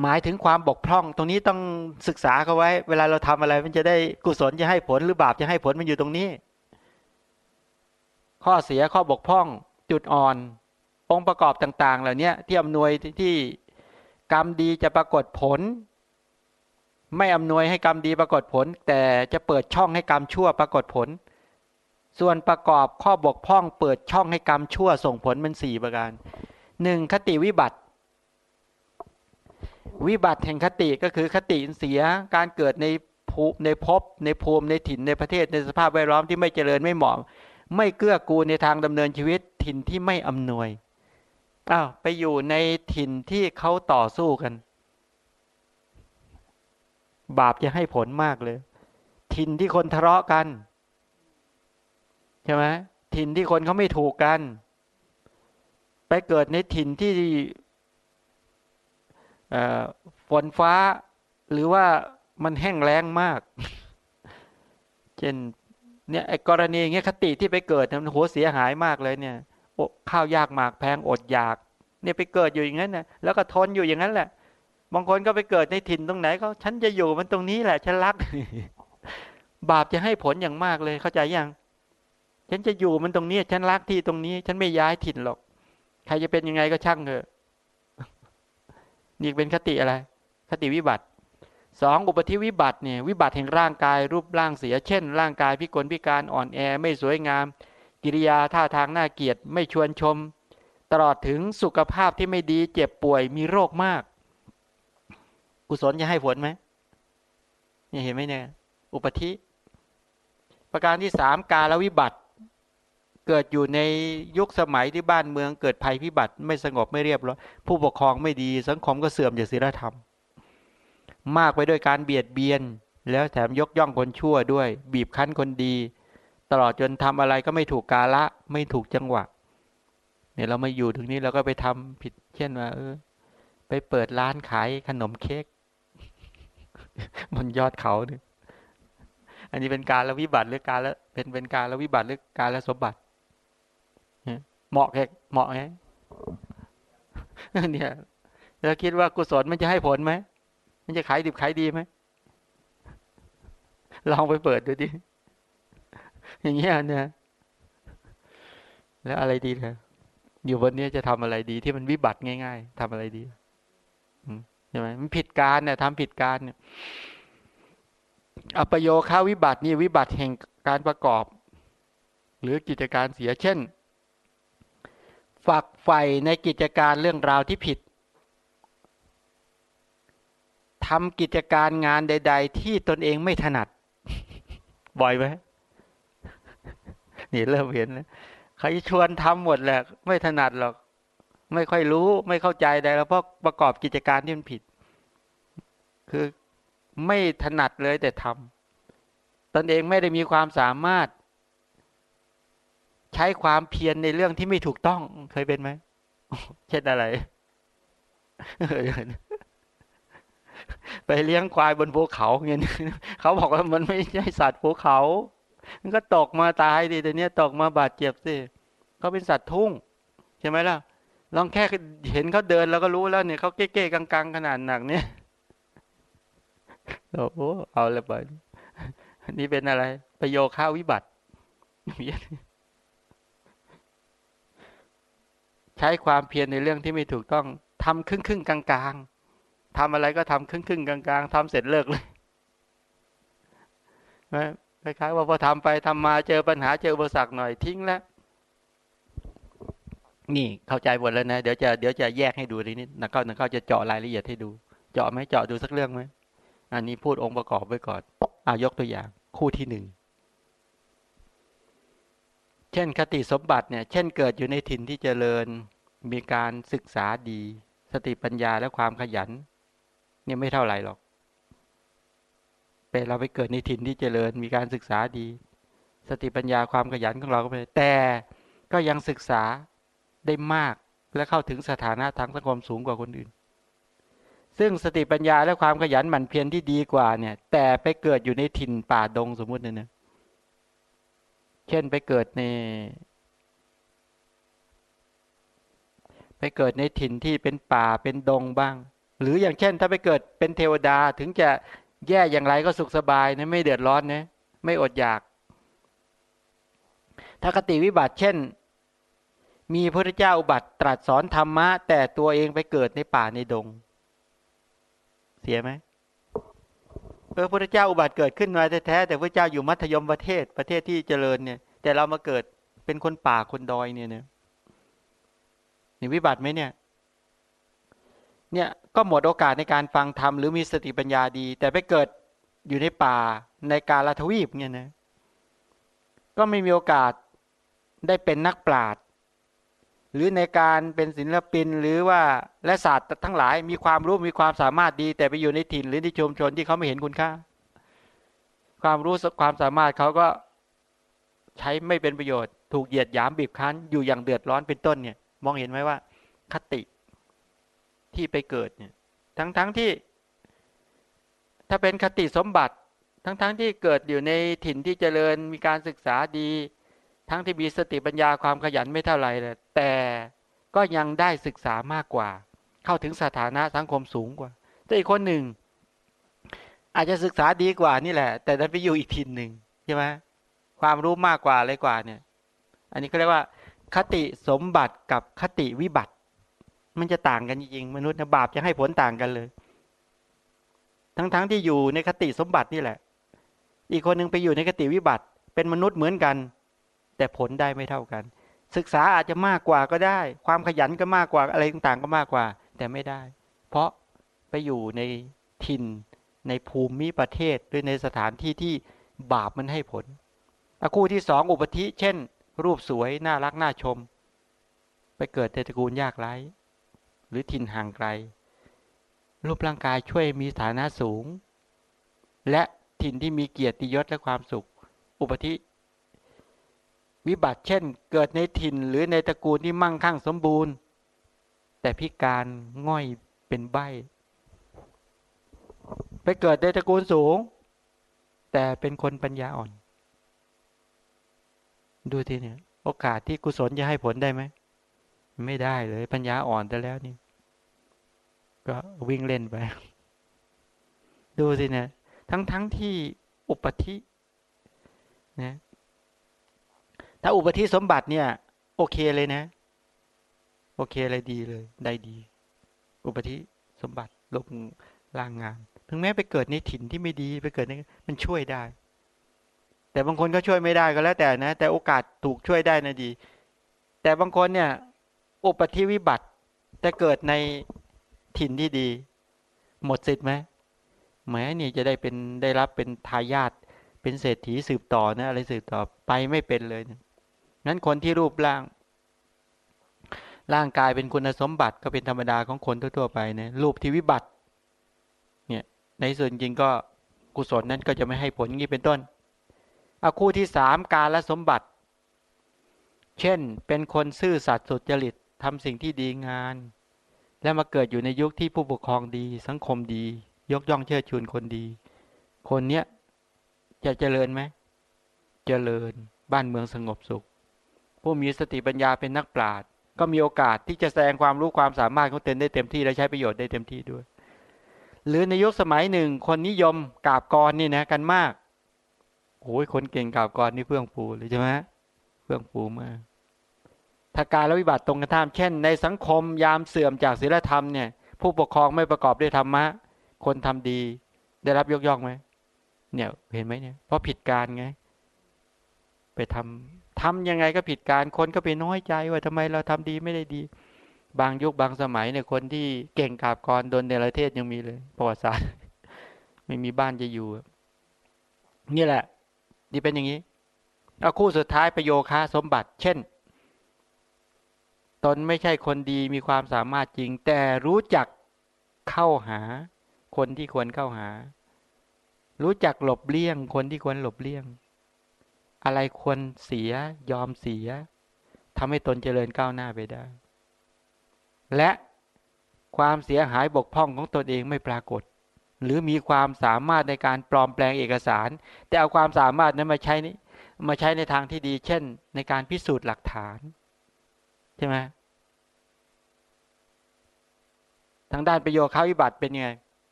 หมายถึงความบกพร่อง ตรงนี้ต้องศึกษาเขาไว้ เวลาเราทำอะไร มันจะได้กุศลจะให้ผลหรือบาปจะให้ผลมันอยู่ตรงนี้ ข้อเสียข้อบกพร่อง จุดอ่อน องค์ประกอบต่าง ๆ เหล่านี้ที่อำนวยที่กรรมดีจะปรากฏผล ไม่อำนวยให้กรรมดีปรากฏผล แต่จะเปิดช่องให้กรรมชั่วปรากฏผล ส่วนประกอบข้อบกพร่อง เปิดช่องให้กรรมชั่วส่งผลมันสี่ประการหนึ่งคติวิบัติ วิบัติแห่งคติก็คือคติเสียการเกิดในภูในภพในภูมิในถิ่นในประเทศในสภาพแวดล้อมที่ไม่เจริญไม่เหมาะ ไม่เกื้อกูลในทางดำเนินชีวิตถิ่นที่ไม่อำนวยอ้าวไปอยู่ในถิ่นที่เขาต่อสู้กัน บาปจะให้ผลมากเลย ถิ่นที่คนทะเลาะกันใช่ไหมถิ่นที่คนเขาไม่ถูกกัน ไปเกิดในถิ่นที่ ฝนฟ้าหรือว่ามันแห้งแล้งมาก เช่นเนี่ยกรณีเงี้ยคติที่ไปเกิดมันหัวเสียหายมากเลยเนี่ยข้าวยากหมากแพงอดอยาก เนี่ยไปเกิดอยู่อย่างนั้นนะแล้วก็ทนอยู่อย่างนั้นแหละ บางคนก็ไปเกิดในถิ่นตรงไหนก็ฉันจะอยู่มันตรงนี้แหละฉันรัก บาปจะให้ผลอย่างมากเลยเข้าใจยังฉันจะอยู่มันตรงนี้ ฉันรักที่ตรงนี้ ฉันไม่ย้ายถิ่นหรอก ใครจะเป็นยังไงก็ช่างเถอะ นี่เป็นคติอะไร คติวิบัติสองอุปธิวิบัติเนี่ยวิบัติแห่งร่างกายรูปร่างเสีย เช่น ร่างกายพิกลพิการอ่อนแอไม่สวยงาม กิริยาท่าทางน่าเกียดไม่ชวนชม ตลอดถึงสุขภาพที่ไม่ดีเจ็บป่วยมีโรคมาก กุศลจะให้ผลไหมนี่เห็นไหมเนี่ยอุปธิประการที่สามกาลวิบัติ เกิดอยู่ในยุคสมัยที่บ้านเมืองเกิดภัยพิบัติไม่สงบไม่เรียบร้อยผู้ปกครองไม่ดีสังคมก็เสื่อมจากศีลธรรม มากไปด้วยการเบียดเบียน แล้วแถมยกย่องคนชั่วด้วย บีบคั้นคนดี ตลอดจนทำอะไรก็ไม่ถูกกาละไม่ถูกจังหวะเนี่ยเรามาอยู่ถึงนี้เราก็ไปทำผิดเช่นว่าเออ ไปเปิดร้านขายขนมเค้กบนยอดเขาเนี่ยอันนี้เป็นการละวิบัติหรือการละเป็นเป็นการละวิบัติหรือการละสมบัติ เหมาะแค่เหมาะไงเนี่ยเราคิดว่ากุศลมันจะให้ผลไหมมันจะขายดิบขายดีไหมลองไปเปิดดูดิอย่างเงี้ยเนี่ยแล้วอะไรดีเลยอยู่บนนี้จะทำอะไรดีที่มันวิบัติง่าย ๆทำอะไรดีใช่ไหมมันผิดการเนี่ยทำผิดการเนี่ยอปโยคาวิบัตินี่วิบัติแห่งการประกอบ หรือกิจการเสียเช่น ฝักใฝ่ในกิจการเรื่องราวที่ผิดทำกิจการงานใด ๆ ที่ตนเองไม่ถนัด บ่อยไหมนี่เริ่มเห็นแล้วใครชวนทำหมดแหละ ไม่ถนัดหรอก ไม่ค่อยรู้ ไม่เข้าใจใดแล้วเพราะประกอบกิจการที่มันผิด คือไม่ถนัดเลยแต่ทำตนเองไม่ได้มีความสามารถ ใช้ความเพียรในเรื่องที่ไม่ถูกต้องเคยเป็นไหมเช่นอะไร ไปเลี้ยงควายบนภูเขาเงี้ยเขาบอกว่ามันไม่ใช่สัตว์ภูเขา มันก็ตกมาตายดิแต่เนี้ยตกมาบาดเจ็บสิเขาเป็นสัตว์ทุ่ง ใช่ไหมล่ะ ลองแค่เห็นเขาเดินแล้วก็รู้แล้วเนี่ยเขาเก๊ๆกังๆขนาดหนักเนี่ยโอ้โหเอาเลยไปนี่เป็นอะไร ประโยค่าวิบัติ ใช้ความเพียรในเรื่องที่ไม่ถูกต้องทำครึ่งครึ่งกลางๆทำอะไรก็ทำครึ่งครึ่งกลางๆทำเสร็จเลิกเลยนะคล้ายๆว่าพอทำไปทำมาเจอปัญหาเจออุปสรรคหน่อยทิ้งแล้วนี่เข้าใจหมดแล้วนะเดี๋ยวจะเดี๋ยวจะแยกให้ดูทีนี้นักเข้านักเข้าจะเจาะรายละเอียดให้ดู เจาะไหมเจาะดูสักเรื่องไหมอันนี้พูดองค์ประกอบไว้ก่อนอายกตัวอย่าง คู่ที่หนึ่งเช่นคติสมบัติเนี่ย เช่นเกิดอยู่ในถิ่นที่เจริญ มีการศึกษาดี สติปัญญาและความขยัน เนี่ยไม่เท่าไหร่หรอกเป็นเราไปเกิดในถิ่นที่เจริญ มีการศึกษาดี สติปัญญาความขยันของเราก็ไปแต่ก็ยังศึกษาได้มากและเข้าถึงสถานะทางสังคมสูงกว่าคนอื่น ซึ่งสติปัญญาและความขยันหมั่นเพียรที่ดีกว่าเนี่ย แต่ไปเกิดอยู่ในถิ่นป่าดงสมมุติเนี่ยเช่นไปเกิดใน ไปเกิดในถิ่นที่เป็นป่าเป็นดงบ้าง หรืออย่างเช่น ถ้าไปเกิดเป็นเทวดาถึงจะแย่อย่างไรก็สุขสบายนะไม่เดือดร้อนนะไม่อดอยาก ถ้ากติวิบัติเช่น มีพระเจ้าอุบัติตรัสสอนธรรมะ แต่ตัวเองไปเกิดในป่าในดง เสียไหมเออพระเจ้าอุบัติเกิดขึ้นมาแท้ๆแต่พระเจ้าอยู่มัธยมประเทศประเทศที่เจริญเนี่ย แต่เรามาเกิดเป็นคนป่าคนดอยเนี่ยเนี่ย นี่วิบัติไหมเนี่ย เนี่ยก็หมดโอกาสในการฟังธรรมหรือมีสติปัญญาดี แต่ไปเกิดอยู่ในป่าในกาลทวีปเนี่ยนะก็ไม่มีโอกาสได้เป็นนักปราชญ์หรือในการเป็นศิลปินหรือว่าและศาสตร์ทั้งหลายมีความรู้มีความสามารถดี แต่ไปอยู่ในถิ่นหรือในชุมชนที่เขาไม่เห็นคุณค่า ความรู้ความสามารถเขาก็ใช้ไม่เป็นประโยชน์ ถูกเหยียดหยามบีบคั้นอยู่อย่างเดือดร้อนเป็นต้นเนี่ย มองเห็นไหมว่า คติที่ไปเกิดเนี่ยทั้งๆทที่ ถ้าเป็นคติสมบัติ ทั้งๆทที่เกิดอยู่ในถิ่นที่เจริญมีการศึกษาดี ทั้งที่มีสติปัญญาความขยันไม่เท่าไหร่เลยแต่ก็ยังได้ศึกษามากกว่า เข้าถึงสถานะสังคมสูงกว่า แต่อีกคนหนึ่ง อาจจะศึกษาดีกว่านี่แหละ แต่ดันไปอยู่อีกทินหนึ่งใช่ไหมความรู้มากกว่าเลยกว่าเนี่ย อันนี้เขาเรียกว่า คติสมบัติกับคติวิบัติ มันจะต่างกันจริงมนุษย์นะบาปจะให้ผลต่างกันเลย ทั้งๆทที่อยู่ในคติสมบัตินี่แหละ อีกคนหนึ่งไปอยู่ในคติวิบัติ เป็นมนุษย์เหมือนกัน แต่ผลได้ไม่เท่ากัน ศึกษาอาจจะมากกว่าก็ได้ ความขยันก็มากกว่าอะไรต่างๆ ก็มากกว่า แต่ไม่ได้ เพราะไปอยู่ในถิ่นในภูมิประเทศหรือในสถานที่ที่บาปมันให้ผลอคู่ที่สองอุปธิ เช่น รูปสวย น่ารัก น่าชม ไปเกิดในตระกูลยากไร้ หรือถิ่นห่างไกล รูปร่างกายช่วยมีฐานะสูง และถิ่นที่มีเกียรติยศและความสุข อุปธิ วิบัติเช่น เกิดในถิ่นหรือในตระกูลที่มั่งคั่งสมบูรณ์ แต่พิการง่อยเป็นใบไปเกิดในตระกูลสูง แต่เป็นคนปัญญาอ่อน ดูทีเนี่ยโอกาสที่กุศลจะให้ผลได้ไหม ไม่ได้เลยปัญญาอ่อนแต่แล้วนี่ ก็วิ่งเล่นไป ดูสิเนะทั้งทั้งที่อุปธินะถ้าอุปธิสมบัติเนี่ย โอเคเลยนะ โอเคเลยดีเลย ได้ดี อุปธิสมบัติลงล่างงานถึงแม้ไปเกิดในถิ่นที่ไม่ดีไปเกิดในมันช่วยได้ แต่บางคนก็ช่วยไม่ได้ก็แล้วแต่นะ แต่โอกาสถูกช่วยได้นะดี แต่บางคนเนี่ยอุปธิวิบัติแต่เกิดในถิ่นที่ดี หมดสิทธิ์ไหมแม้นี่จะได้เป็นได้รับเป็นทายาทเป็นเศรษฐีสืบต่อนะอะไรสืบต่อไปไม่เป็นเลยนะนั้นคนที่รูปร่าง ร่างกายเป็นคุณสมบัติก็เป็นธรรมดาของคนทั่วๆไปนะรูปที่วิบัติ เนี่ยในส่วนจริงก็กุศลนั้นก็จะไม่ให้ผลงี้เป็นต้น อาคู่ที่สามการและสมบัติ เช่นเป็นคนซื่อสัตย์สุจริตทำสิ่งที่ดีงาน และมาเกิดอยู่ในยุคที่ผู้ปกครองดี สังคมดี ยกย่องเชิดชูนคนดี คนเนี้ยจะเจริญไหม เจริญบ้านเมืองสงบสุข ผู้มีสติปัญญาเป็นนักปราชญ์ก็มีโอกาสที่จะแสดงความรู้ความสามารถของตนได้เต็มที่และใช้ประโยชน์ได้เต็มที่ด้วย หรือในยุคสมัยหนึ่งคนนิยมกราบกรนี่นะกันมาก โอ้ยคนเก่งกราบกรนี่เพื่องฟูเลยใช่ไหมเพื่องฟูมากถ้าการละวิบัติตรงกันข้ามเช่น ในสังคมยามเสื่อมจากศีลธรรมเนี่ย ผู้ปกครองไม่ประกอบด้วยธรรมะ คนทำดี ได้รับยกย่องไหมเนี่ยเห็นไหมเนี่ยเพราะผิดการไง ไปทำทำยังไงก็ผิดการคนก็ไปน้อยใจว่าทำไมเราทำดีไม่ได้ดี บางยุคบางสมัยเนี่ยคนที่เก่งกาบกรโดนในรเทศยังมีเลยประวัติศาสตร์ไม่มีบ้านจะอยู่นี่แหละ นี่เป็นอย่างนี้เอาคู่สุดท้ายประโยคะสมบัติ เช่น ตนไม่ใช่คนดีมีความสามารถจริง แต่รู้จักเข้าหา คนที่ควรเข้าหา รู้จักหลบเลี่ยง คนที่ควรหลบเลี่ยง อะไรควรเสียยอมเสียทำให้ตนเจริญก้าวหน้าไปได้ และความเสียหายบกพร่องของตนเองไม่ปรากฏ หรือมีความสามารถในการปลอมแปลงเอกสาร แต่เอาความสามารถนั้นมาใช้มาใช้ในทางที่ดี เช่น ในการพิสูจน์หลักฐานใช่ไหมทางด้านประโยชน์ข้าวิบัติเป็นไง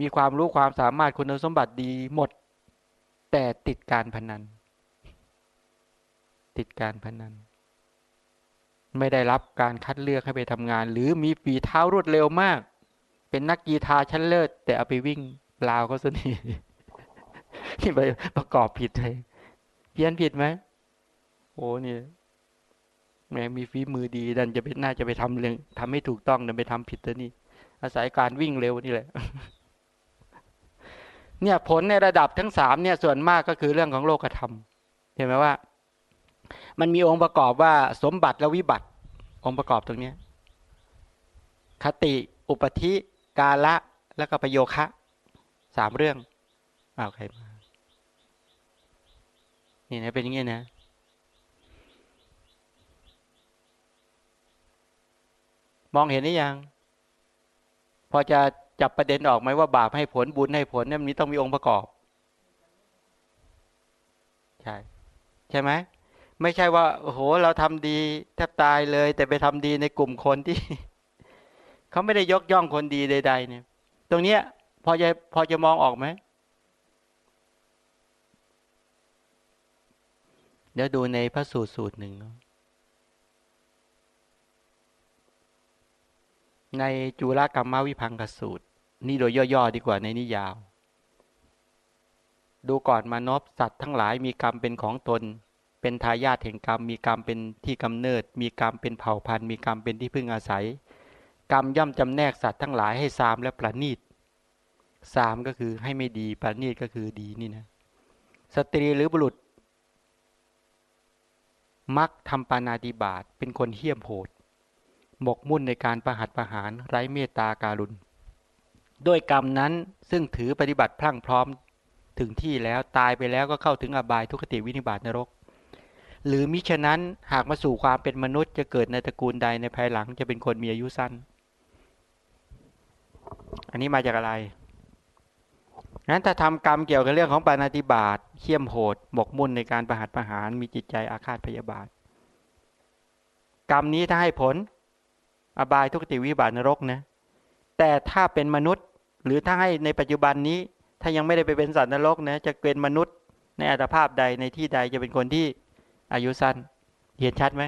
มีความรู้ความสามารถคุณสมบัติดีหมด แต่ติดการพนัน ติดการพนัน ไม่ได้รับการคัดเลือกให้ไปทำงาน หรือมีฝีเท้ารวดเร็วมาก เป็นนักกีฬาชั้นเลิศ แต่เอาไปวิ่งลาวก็สนิที่ไปประกอบผิดเลยเพี้ยนผิดไหมโอ้เนี่ยแม้มีฝีมือดีดันจะเป็นน่าจะไปทำเรื่องทำให้ถูกต้องดันไปทำผิดตัวนี้อาศัยการวิ่งเร็วนี่แหละ เนี่ยผลในระดับทั้งสามเนี่ยส่วนมากก็คือเรื่องของโลกธรรม เห็นไหมว่า มันมีองค์ประกอบว่าสมบัติและวิบัติ องค์ประกอบตรงนี้คติ อุปธิ กาละแล้วก็ประโยคะสามเรื่องเอาใครมานี่นะเป็นอย่างนี้นะ มองเห็นหรือยัง พอจะจับประเด็นออกไหมว่าบาปให้ผลบุญให้ผลเนี่ยมันต้องมีองค์ประกอบ ใช่ ใช่ไหมไม่ใช่ว่าโอ้โหเราทำดีแทบตายเลย แต่ไปทำดีในกลุ่มคนที่ เขาไม่ได้ยกย่องคนดีใด ๆ เนี่ย ตรงเนี้ย พอจะพอจะมองออกไหมเดี๋ยวดูในพระสูตรสูตรหนึ่ง ในจุลกรรมวิพังกสูตร นี่โดยย่อๆดีกว่าในนิยาว ดูก่อนมานพสัตว์ทั้งหลายมีกรรมเป็นของตน เป็นทายาทแห่งกรรม มีกรรมเป็นที่กำเนิด มีกรรมเป็นเผ่าพันธุ์ มีกรรมเป็นที่พึ่งอาศัย กรรมย่อมจำแนกสัตว์ทั้งหลายให้สามและประณีตสามก็คือให้ไม่ดีประณีตก็คือดีนี่นะสตรีหรือบุรุษ มักทำปานาติบาตเป็นคนเหี้ยมโหดหมกมุ่นในการประหัตประหารไร้เมตตาการุณด้วยกรรมนั้นซึ่งถือปฏิบัติพลั่งพร้อมถึงที่แล้วตายไปแล้วก็เข้าถึงอบายทุกติวินิบาตนรก หรือมิฉะนั้นหากมาสู่ความเป็นมนุษย์จะเกิดในตระกูลใดในภายหลังจะเป็นคนมีอายุสั้น อันนี้มาจากอะไรนั้นถ้าทำกรรมเกี่ยวกับเรื่องของปานาติบาตเขี่ยมโหดหมกมุ่นในการประหัตประหารมีจิตใจอาฆาตพยาบาท กรรมนี้ถ้าให้ผล อบายทุกติวิบาตนรกนะ แต่ถ้าเป็นมนุษย์ หรือถ้าให้ในปัจจุบันนี้ ถ้ายังไม่ได้ไปเป็นสัตว์นรกนะจะเป็นมนุษย์ในอัตภาพใดในที่ใดจะเป็นคนที่อายุสั้นเห็นชัดไหม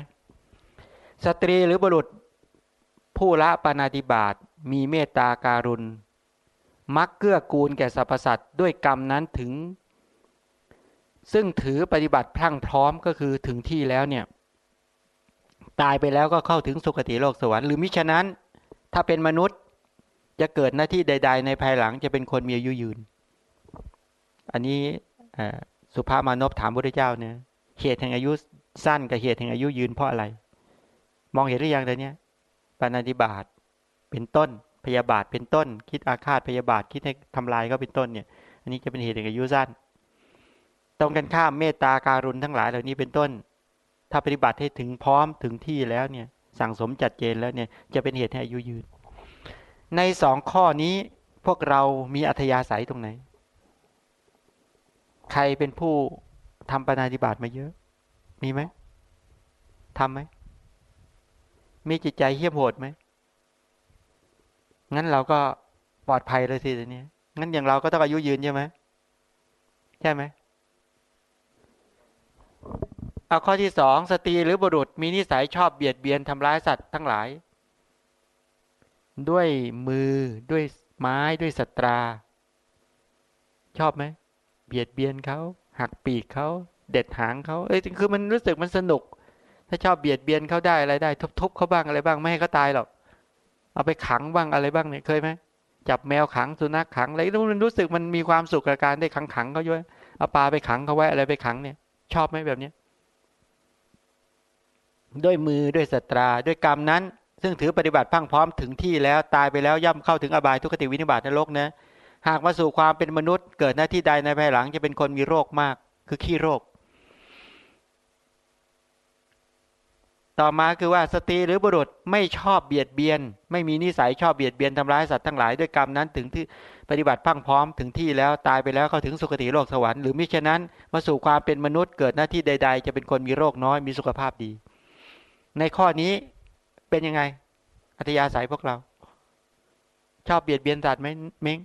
สตรีหรือบุรุษผู้ละปานาติบาต มีเมตตาการุณ มักเกื้อกูลแก่สรรพสัตว์ด้วยกรรมนั้นถึง ซึ่งถือปฏิบัติพลั่งพร้อมก็คือถึงที่แล้วเนี่ย ตายไปแล้วก็เข้าถึงสุคติโลกสวรรค์หรือมิฉะนั้น ถ้าเป็นมนุษย์จะเกิดหน้าที่ใด ๆ ในภายหลังจะเป็นคนมีอายุยืน อันนี้สุภาพมานพถามพระเจ้าเนี่ยเหตุแห่งอายุสั้นกับเหตุแห่งอายุยืนเพราะอะไร มองเห็นหรือยังแต่เนี้ยปานาติบาต เป็นต้นพยาบาทเป็นต้น คิดอาฆาตพยาบาทคิดให้ทำลายก็เป็นต้นเนี่ยอันนี้จะเป็นเหตุแห่งอายุสั้น ตรงกันข้ามเมตตาการุณทั้งหลายเหล่านี้เป็นต้น ถ้าปฏิบัติให้ถึงพร้อมถึงที่แล้วเนี่ยสั่งสมจัดเจนแล้วเนี่ยจะเป็นเหตุให้อายุยืน ในสองข้อนี้พวกเรามีอัธยาศัยตรงไหน ใครเป็นผู้ทำปฏิบัติมาเยอะ มีไหมทำไหมมีจิตใจเหี้ยมโหดไหม งั้นเราก็ปลอดภัยเลยสิทีนี้งั้นอย่างเราก็ต้องอายุยืนใช่ไหมใช่ไหมเอาข้อที่สองสตรีหรือบุรุษมีนิสัยชอบเบียดเบียนทำร้ายสัตว์ทั้งหลาย ด้วยมือด้วยไม้ด้วยสตรา ชอบไหมเบียดเบียนเขาหักปีกเขาเด็ดหางเขาเอ้ยคือมันรู้สึกมันสนุก ถ้าชอบเบียดเบียนเขาได้อะไรได้ทุบๆเขาบ้างอะไรบ้างไม่ให้เขาตายหรอก เอาไปขังบ้างอะไรบ้างเนี่ยเคยไหมจับแมวขังสุนัขขังอะไรมันรู้สึกมันมีความสุขกับการได้ขังขังเขาด้วยเอาปลาไปขังเขาไว้อะไรไปขังเนี่ย ชอบไหมแบบเนี้ยด้วยมือด้วยสตรา ด้วยกรรมนั้น ซึ่งถือปฏิบัติพังพร้อมถึงที่แล้วตายไปแล้วย่ำเข้าถึงอบายทุกขติวินิบาตนรกนะหากมาสู่ความเป็นมนุษย์ เกิดหน้าที่ใดในภายหลังจะเป็นคนมีโรคมาก คือขี้โรค ต่อมาคือว่าสตรีหรือบุรุษไม่ชอบเบียดเบียน ไม่มีนิสัยชอบเบียดเบียนทำร้ายสัตว์ทั้งหลายด้วยกรรมนั้นถึงที่ปฏิบัติพังพร้อมถึงที่แล้วตายไปแล้วเข้าถึงสุคติโลกสวรรค์หรือมิฉะนั้นมาสู่ความเป็นมนุษย์เกิดหน้าที่ใด ๆ จะเป็นคนมีโรคน้อยมีสุขภาพดี ในข้อนี้เป็นยังไง อัธยาศัยพวกเรา ชอบเบียดเบียนสัตว์ไหมเม้ง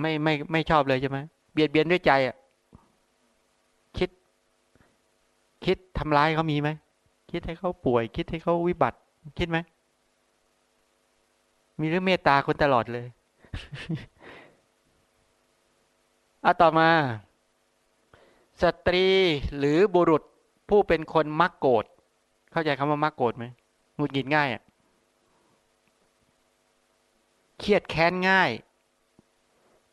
ไม่ไม่ไม่ชอบเลยใช่ไหมเบียดเบียนด้วยใจอะ คิดทำร้ายเขามีไหมคิดให้เขาป่วย คิดให้เขาวิบัติ คิดไหมมีเรื่องเมตตาคนตลอดเลยอะต่อมา สตรีหรือบุรุษผู้เป็นคนมักโกรธเข้าใจคำว่ามักโกรธไหมหงุดหงิดง่ายอะเครียดแค้นง่าย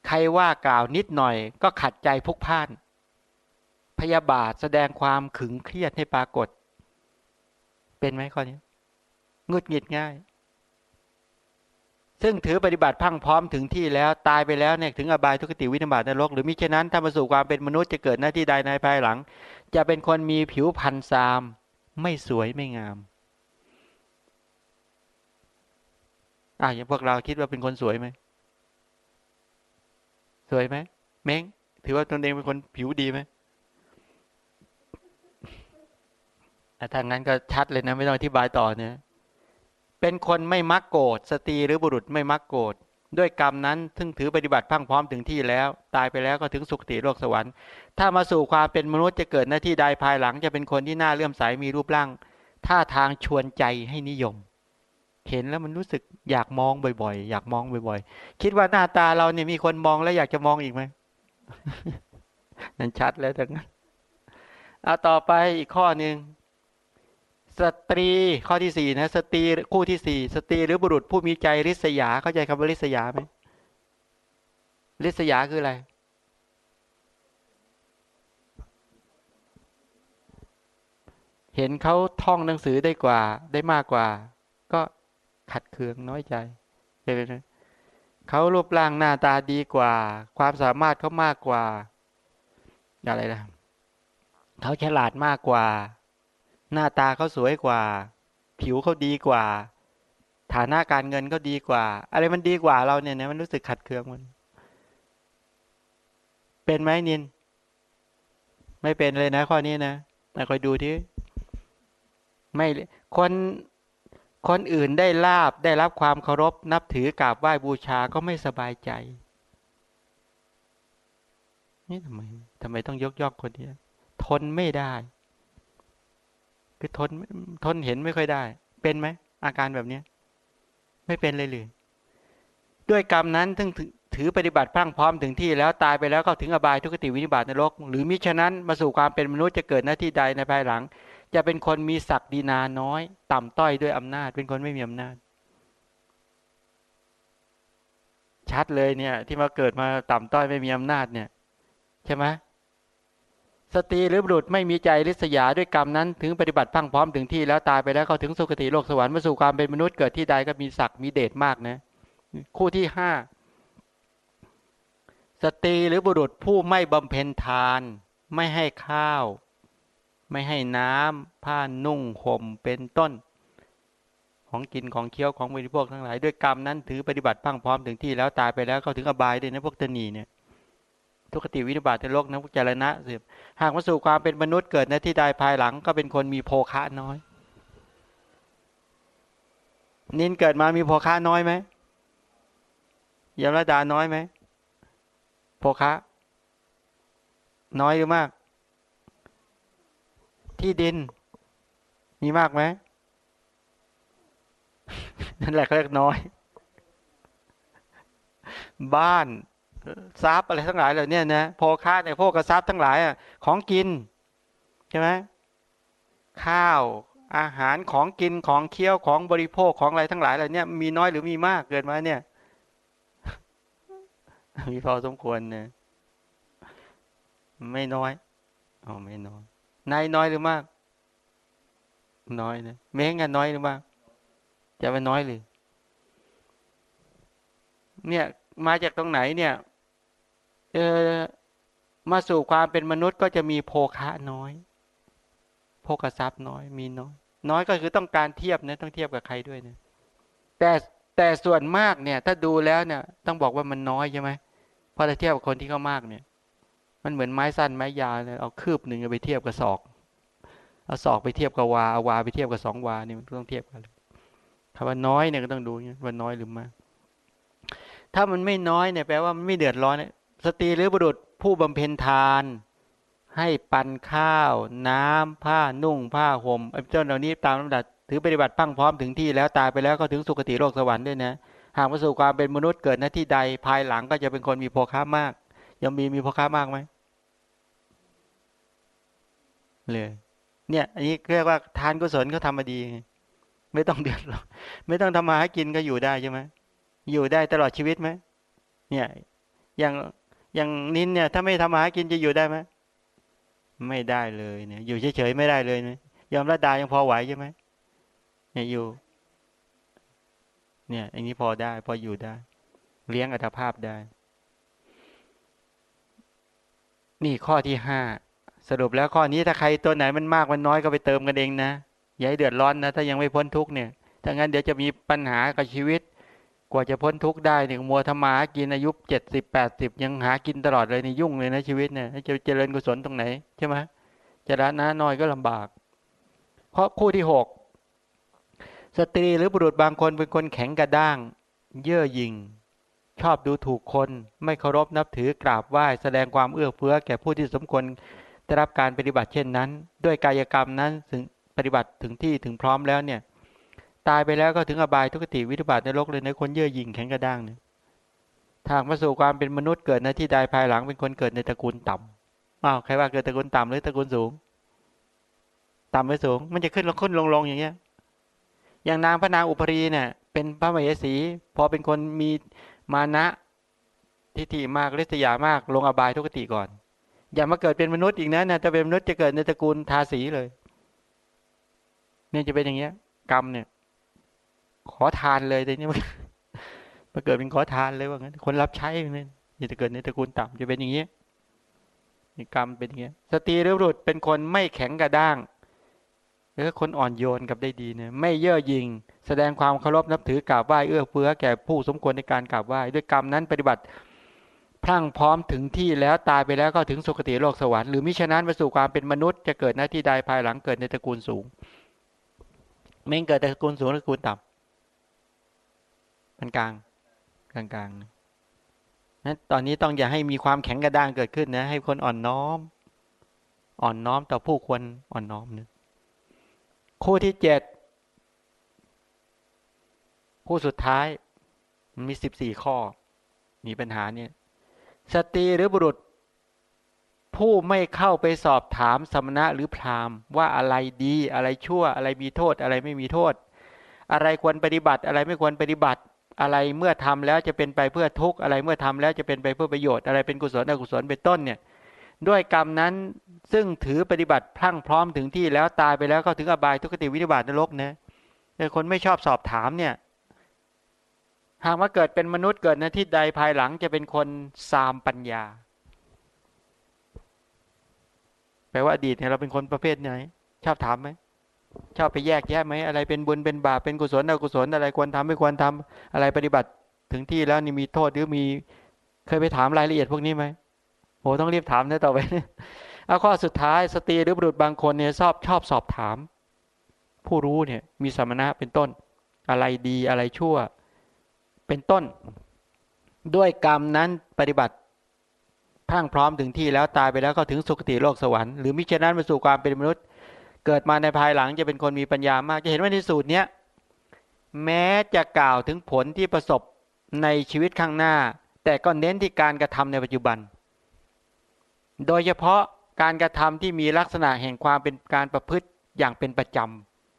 ใครว่ากล่าวนิดหน่อย ก็ขัดใจพุกพ่าน พยาบาทแสดงความขึงเครียดให้ปรากฏ เป็นไหมข้อนี้งุดหงิดง่าย ซึ่งถือปฏิบัติพังพร้อมถึงที่แล้วตายไปแล้วเนี่ยถึงอบายทุกติวินาบาตนรก หรือมิฉะนั้นถ้ามาสู่ความเป็นมนุษย์จะเกิดหน้าที่ใดในภายหลัง จะเป็นคนมีผิวพันธ์ซาม ไม่สวยไม่งามอะอย่างพวกเราคิดว่าเป็นคนสวยไหมสวยไหมเม้งถือว่าตนเองเป็นคนผิวดีไหม ถ้างั้นก็ชัดเลยนะ ไม่ต้องอธิบายต่อเนี่ยเป็นคนไม่มักโกรธสตรีหรือบุรุษไม่มักโกรธด้วยกรรมนั้นซึ่งถือปฏิบัติพังพร้อมถึงที่แล้ว ตายไปแล้วก็ถึงสุคติโลกสวรรค์ ถ้ามาสู่ความเป็นมนุษย์จะเกิดหน้าที่ใดภายหลังจะเป็นคนที่น่าเลื่อมใสมีรูปร่างท่าทางชวนใจให้นิยม เห็นแล้วมันรู้สึกอยากมองบ่อยๆ อยากมองบ่อยๆ คิดว่าหน้าตาเราเนี่ยมีคนมองแล้วอยากจะมองอีกไหมนั่นชัดแล้วทั้งนั้นเอาต่อไปอีกข้อหนึ่ง สตรีข้อที่สี่นะสตรีคู่ที่สี่สตรีหรือบุรุษผู้มีใจริษยาเข้าใจคำว่าริษยาไหมริษยาคืออะไร เห็นเขาท่องหนังสือได้กว่า ได้มากกว่า ก็ขัดเคืองน้อยใจเป็นไหมเขารูปร่างหน้าตาดีกว่า ความสามารถเขามากกว่า อะไรนะเขาฉลาดมากกว่า หน้าตาเขาสวยกว่า ผิวเขาดีกว่า ฐานะการเงินเขาดีกว่า อะไรมันดีกว่าเราเนี่ยนะมันรู้สึกขัดเคืองมัน เป็นไหมนิน ไม่เป็นเลยนะข้อนี้นะแต่คอยดูที่ไม่คนคนอื่นได้ลาบได้รับความเคารพนับถือกราบไหว้บูชาก็ไม่สบายใจ นี่ทำไมทำไมต้องยกย่องคนนี้ทนไม่ได้ คือทนทนเห็นไม่ค่อยได้ เป็นไหมอาการแบบนี้ไม่เป็นเลยหรือด้วยกรรมนั้นถึงถือปฏิบัติพรั่งพร้อมถึงที่แล้วตายไปแล้วก็ถึงอบายทุกติวินิบาตนรกหรือมิฉะนั้นมาสู่ความเป็นมนุษย์จะเกิดหน้าที่ใดในภายหลัง จะเป็นคนมีศักดินาน้อย ต่ำต้อยด้วยอำนาจ เป็นคนไม่มีอำนาจ ชัดเลยเนี่ย ที่มาเกิดมาต่ำต้อยไม่มีอำนาจเนี่ย ใช่ไหม สตรีหรือบุรุษไม่มีใจริษยาด้วยกรรมนั้น ถึงปฏิบัติพังพร้อมถึงที่แล้วตายไปแล้วเขาถึงสุคติโลกสวรรค์มาสู่ความเป็นมนุษย์เกิดที่ใดก็มีศักดิ์มีเดชมากนะ คู่ที่ห้าสตรีหรือบุรุษผู้ไม่บำเพ็ญทาน ไม่ให้ข้าว ไม่ให้น้ำผ้านุ่งห่มเป็นต้น ของกินของเคี้ยวของบริโภคทั้งหลายด้วยกรรมนั้นถือปฏิบัติพังพร้อมถึงที่แล้วตายไปแล้วเขาถึงอบายด้วยนะพวกตนีเนี่ย ทุกติวิบัติในโลกนะพวกเจรณะเสียหากมาสู่ความเป็นมนุษย์เกิดในที่ใดภายหลังก็เป็นคนมีโภคะน้อย นินเกิดมามีโภคะน้อยไหมยมระดาน้อยไหมโภคะ น้อยหรือมาก ที่ดิน มีมากไหมนั่นแหละเรียกน้อย บ้าน ทรัพย์อะไรทั้งหลายเหล่านี้นะโภคาในพวกกระซับทั้งหลายอะของกินใช่ไหมข้าวอาหารของกินของเคี้ยวของบริโภคของอะไรทั้งหลายเหล่านี้มีน้อยหรือมีมากเกินมาเนี่ย มีพอสมควรเนี่ยไม่น้อยอ๋อไม่น้อยนายน้อยหรือมาก น้อยนะเม้งกันน้อยหรือมาก จะเป็นน้อยหรือเนี่ย มาจากตรงไหนเนี่ย มาสู่ความเป็นมนุษย์ก็จะมีโภคะน้อยโภคทรัพย์น้อยมีน้อย น้อยก็คือต้องการเทียบนะต้องเทียบกับใครด้วยเนะแต่แต่ส่วนมากเนี่ย ถ้าดูแล้วเนี่ย ต้องบอกว่ามันน้อยใช่ไหมพอจะเทียบกับคนที่เขามากเนี่ย มันเหมือนไม้สั้นไม้ยาวเนี่ยเอาคืบหนึ่งไปเทียบกับศอกเอาศอกไปเทียบกับวาเอาวาไปเทียบกับสองวานี่มันต้องเทียบกันคำว่าน้อยเนี่ยก็ต้องดูว่าน้อยหรือมากถ้ามันไม่น้อยเนี่ยแปลว่ามันไม่เดือดร้อนเนี่ย สตรีหรือบุรุษผู้บำเพ็ญทาน ให้ปันข้าว น้ำผ้านุ่งผ้าห่มไอ้เจ้าเหล่านี้ตามลำดับถือปฏิบัติพังพร้อมถึงที่แล้วตายไปแล้วก็ถึงสุคติโลกสวรรค์ด้วยนะหากมาสู่ความเป็นมนุษย์เกิดหน้าที่ใดภายหลังก็จะเป็นคนมีโภคะมาก ยังมีมีโภคะมากไหมเลยเนี่ยอันนี้เรียกว่าทานกุศลเขาทามาดี ไม่ต้องเดือดร้อนไม่ต้องทำมาให้กินก็อยู่ได้ใช่ไหมอยู่ได้ตลอดชีวิตไหมเนี่ยอย่าง อย่างนินเนี่ยถ้าไม่ทำมาหากินจะอยู่ได้ไหมไม่ได้เลยเนี่ย อยู่เฉยๆไม่ได้เลยนะยอมระดายังพอไหวใช่ไหมเนี่ยอยู่ เนี่ยอันนี้พอได้ พออยู่ได้ เลี้ยงอัตภาพได้ นี่ข้อที่ห้าสรุปแล้วข้อนี้ถ้าใครตัวไหนมันมากมันน้อยก็ไปเติมกันเองนะอย่าให้เดือดร้อนนะถ้ายังไม่พ้นทุกเนี่ยถ้างั้นเดี๋ยวจะมีปัญหากับชีวิต กว่าจะพ้นทุกข์ได้เนี่ยมัวธรรมากินอายุเจ็ดสิบแปดสิบยังหากินตลอดเลยในยุ่งเลยนะชีวิตเนี่ยจะเจริญกุศลตรงไหนใช่ไหมจะละน้าน้อยก็ลำบาก เพราะคู่ที่หกสตรีหรือบุรุษบางคนเป็นคนแข็งกระด้าง เย่อหยิ่งชอบดูถูกคนไม่เคารพนับถือกราบไหว้แสดงความเอื้อเฟื้อแก่ผู้ที่สมควรได้รับการปฏิบัติเช่นนั้น ด้วยกายกรรมนั้นถึงปฏิบัติถึงที่ถึงพร้อมแล้วเนี่ย ตายไปแล้วก็ถึงอบายทุกติวิบัติในโลกเลยในคนเยื่อยิงแข็งกระด้างเนี่ยทางมาสู่ความเป็นมนุษย์เกิดในที่ใดภายหลังเป็นคนเกิดในตระกูลต่ำอ้าวใครว่าเกิดตระกูลต่ำหรือตระกูลสูง ต่ำหรือสูง มันจะขึ้นลงขึ้นลงลงอย่างเงี้ย อย่างนางพระนางอุปรีเนี่ยเป็นพระมเหสี พอเป็นคนมีมานะทิฏฐิมากฤทธิยามาก ลงอบายทุกติก่อน อย่ามาเกิดเป็นมนุษย์อีกนะนะจะเป็นมนุษย์จะเกิดในตระกูลทาสีเลย เนี่ยจะเป็นอย่างเงี้ย กรรมเนี่ย ขอทานเลยแต่นี้มาเกิดเป็นขอทานเลยว่างั้น คนรับใช้เนี่ยจะเกิดในตระกูลต่ำจะเป็นอย่างนี้กรรมเป็นอย่างนี้สตรีหรือบุรุษเป็นคนไม่แข็งกระด้างหรือคนอ่อนโยนกับได้ดีเนี่ยไม่เย่อหยิ่งแสดงความเคารพนับถือกราบไหว้เอื้อเฟื้อแก่ผู้สมควรในการกราบไหว้ด้วยกรรมนั้นปฏิบัติพรั่งพร้อมถึงที่แล้วตายไปแล้วก็ถึงสุคติโลกสวรรค์หรือมิฉะนั้นไปสู่ความเป็นมนุษย์จะเกิดหน้าที่ใดภายหลังเกิดในตระกูลสูง ไม่เกิดตระกูลสูงตระกูลต่ำ มันกลาง กลางกลางนั้นตอนนี้ต้องอย่าให้มีความแข็งกระด้างเกิดขึ้นนะ ให้คนอ่อนน้อม อ่อนน้อมต่อผู้ควรอ่อนน้อมนะคู่ที่เจ็ดคู่สุดท้าย มันมีสิบสี่ข้อ มีปัญหาเนี่ยสตรีหรือบุรุษ ผู้ไม่เข้าไปสอบถามสมณะหรือพราหมณ์ว่าอะไรดีอะไรชั่วอะไรมีโทษอะไรไม่มีโทษ อะไรควรปฏิบัติอะไรไม่ควรปฏิบัติ อะไรเมื่อทำแล้วจะเป็นไปเพื่อทุกข์อะไรเมื่อทำแล้วจะเป็นไปเพื่อประโยชน์อะไรเป็นกุศลอกุศลเป็นต้นเนี่ยด้วยกรรมนั้นซึ่งถือปฏิบัติพลั่งพร้อมถึงที่แล้วตายไปแล้วก็ถึงอบายทุกขติวิธิบาตนรกนะแต่คนไม่ชอบสอบถามเนี่ยหากว่าเกิดเป็นมนุษย์เกิดในที่ใดภายหลังจะเป็นคนสามปัญญา แปลว่าอดีตเนี่ยเราเป็นคนประเภทไหน ชอบถามไหม ชอบไปแยกแยะไหมอะไรเป็นบุญเป็นบาปเป็นกุศลอกุศลอะไรควรทำไม่ควรทำอะไรปฏิบัติถึงที่แล้วนี่มีโทษหรือมีเคยไปถามรายละเอียดพวกนี้ไหมโหต้องรีบถามนะต่อไปเอาข้อสุดท้ายสตรีหรือบุรุษบางคนเนี่ยชอบชอบสอบถาม ผู้รู้เนี่ยมีสมณะเป็นต้น อะไรดีอะไรชั่ว เป็นต้น ด้วยกรรมนั้นปฏิบัติพังพร้อมถึงที่แล้วตายไปแล้วก็ถึงสุคติโลกสวรรค์หรือมิฉะนั้นไปสู่ความเป็นมนุษย์ เกิดมาในภายหลังจะเป็นคนมีปัญญามาก จะเห็นว่าในสูตรเนี้ยแม้จะกล่าวถึงผลที่ประสบในชีวิตข้างหน้า แต่ก็เน้นที่การกระทำในปัจจุบัน โดยเฉพาะการกระทำที่มีลักษณะแห่งความเป็นการประพฤติอย่างเป็นประจ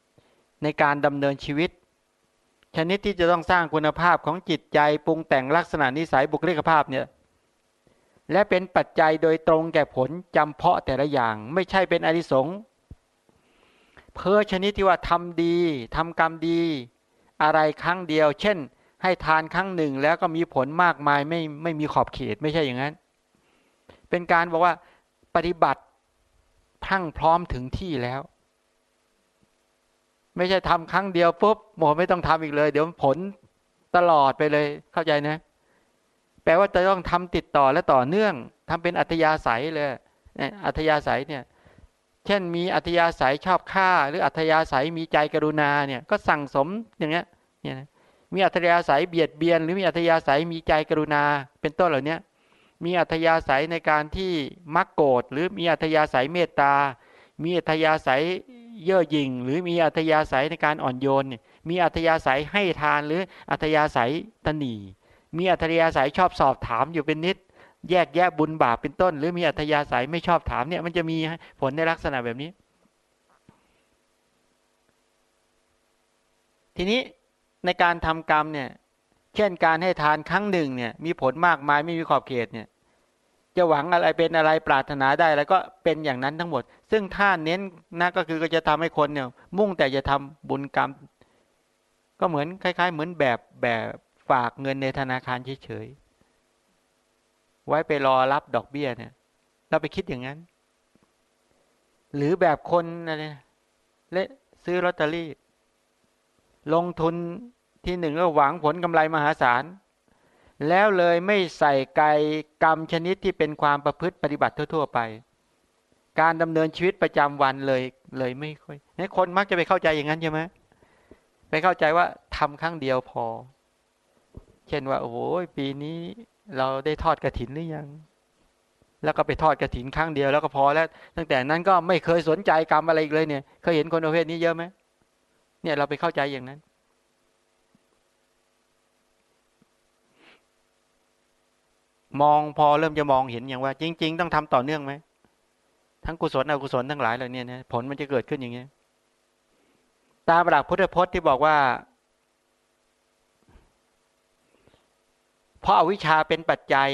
ำในการดำเนินชีวิต ชนิดที่จะต้องสร้างคุณภาพของจิตใจปรุงแต่งลักษณะนิสัยบุคลิกภาพเนี่ยและเป็นปัจจัยโดยตรงแก่ผลจำเพาะแต่ละอย่าง ไม่ใช่เป็นอริสง เพื่อชนิดที่ว่าทำดีทำกรรมดี อะไรครั้งเดียว เช่น ให้ทานครั้งหนึ่งแล้วก็มีผลมากมายไม่ไม่มีขอบเขตไม่ใช่อย่างนั้น เป็นการบอกว่าปฏิบัติพังพร้อมถึงที่แล้ว ไม่ใช่ทำครั้งเดียวปุ๊บหมอไม่ต้องทำอีกเลย เดี๋ยวผลตลอดไปเลยเข้าใจนะ แปลว่าจะต้องทำติดต่อและต่อเนื่องทำเป็นอัธยาศัยเลยอัธยาศัยเนี่ย เช่นมีอัธยาศัยชอบฆ่า หรืออัธยาศัยมีใจกรุณาเนี่ยก็สั่งสมอย่างเงี้ยเนี่ยนะมีอัธยาศัยเบียดเบียน หรือมีอัธยาศัยมีใจกรุณาเป็นต้นเหล่านี้มีอัธยาศัยในการที่มักโกรธหรือมีอัธยาศัยเมตตา มีอัธยาศัยเย่อหยิ่งหรือมีอัธยาศัยในการอ่อนโยน มีอัธยาศัยให้ทานหรืออัธยาศัยตนีมีอัธยาศัยชอบสอบถามอยู่เป็นนิด แยกแยะบุญบาปเป็นต้น หรือมีอัธยาศัยไม่ชอบถามเนี่ย มันจะมีผลในลักษณะแบบนี้ ทีนี้ในการทำกรรมเนี่ย เช่นการให้ทานครั้งหนึ่งเนี่ย มีผลมากมายไม่มีขอบเขตเนี่ยจะหวังอะไรเป็นอะไรปรารถนาได้แล้วก็เป็นอย่างนั้นทั้งหมด ซึ่งถ้าเน้นนะก็คือก็จะทำให้คนเนี่ย มุ่งแต่จะทำบุญกรรม ก็เหมือนคล้าย ๆ เหมือนแบบแบบฝากเงินในธนาคารเฉยๆ ไว้ไปรอรับดอกเบี้ยเนี่ย เราไปคิดอย่างนั้น หรือแบบคนอะไรเละซื้อลอตเตอรี่ ลงทุนที่หนึ่งก็หวังผลกำไรมหาศาล แล้วเลยไม่ใส่ไกกรรมชนิดที่เป็นความประพฤติปฏิบัติทั่ว ๆ ไป การดำเนินชีวิตประจำวันเลยเลยไม่ค่อยนี่คนมักจะไปเข้าใจอย่างนั้นใช่ไหมไปเข้าใจว่าทำครั้งเดียวพอ เช่นว่าโอ้โหปีนี้ เราได้ทอดกระถินหรือยัง แล้วก็ไปทอดกระถินครั้งเดียวแล้วก็พอแล้ว ตั้งแต่นั้นก็ไม่เคยสนใจกรรมอะไรอีกเลยเนี่ย เคยเห็นคนประเภทนี้เยอะไหมเนี่ยเราไปเข้าใจอย่างนั้น มองพอเริ่มจะมองเห็นอย่างว่า จริง ๆ ต้องทำต่อเนื่องไหมทั้งกุศลอกุศลทั้งหลายเหล่านี้นะผลมันจะเกิดขึ้นอย่างนี้ตามหลักพุทธพจน์ที่บอกว่า เพราะอาวิชชาเป็นปัจจัย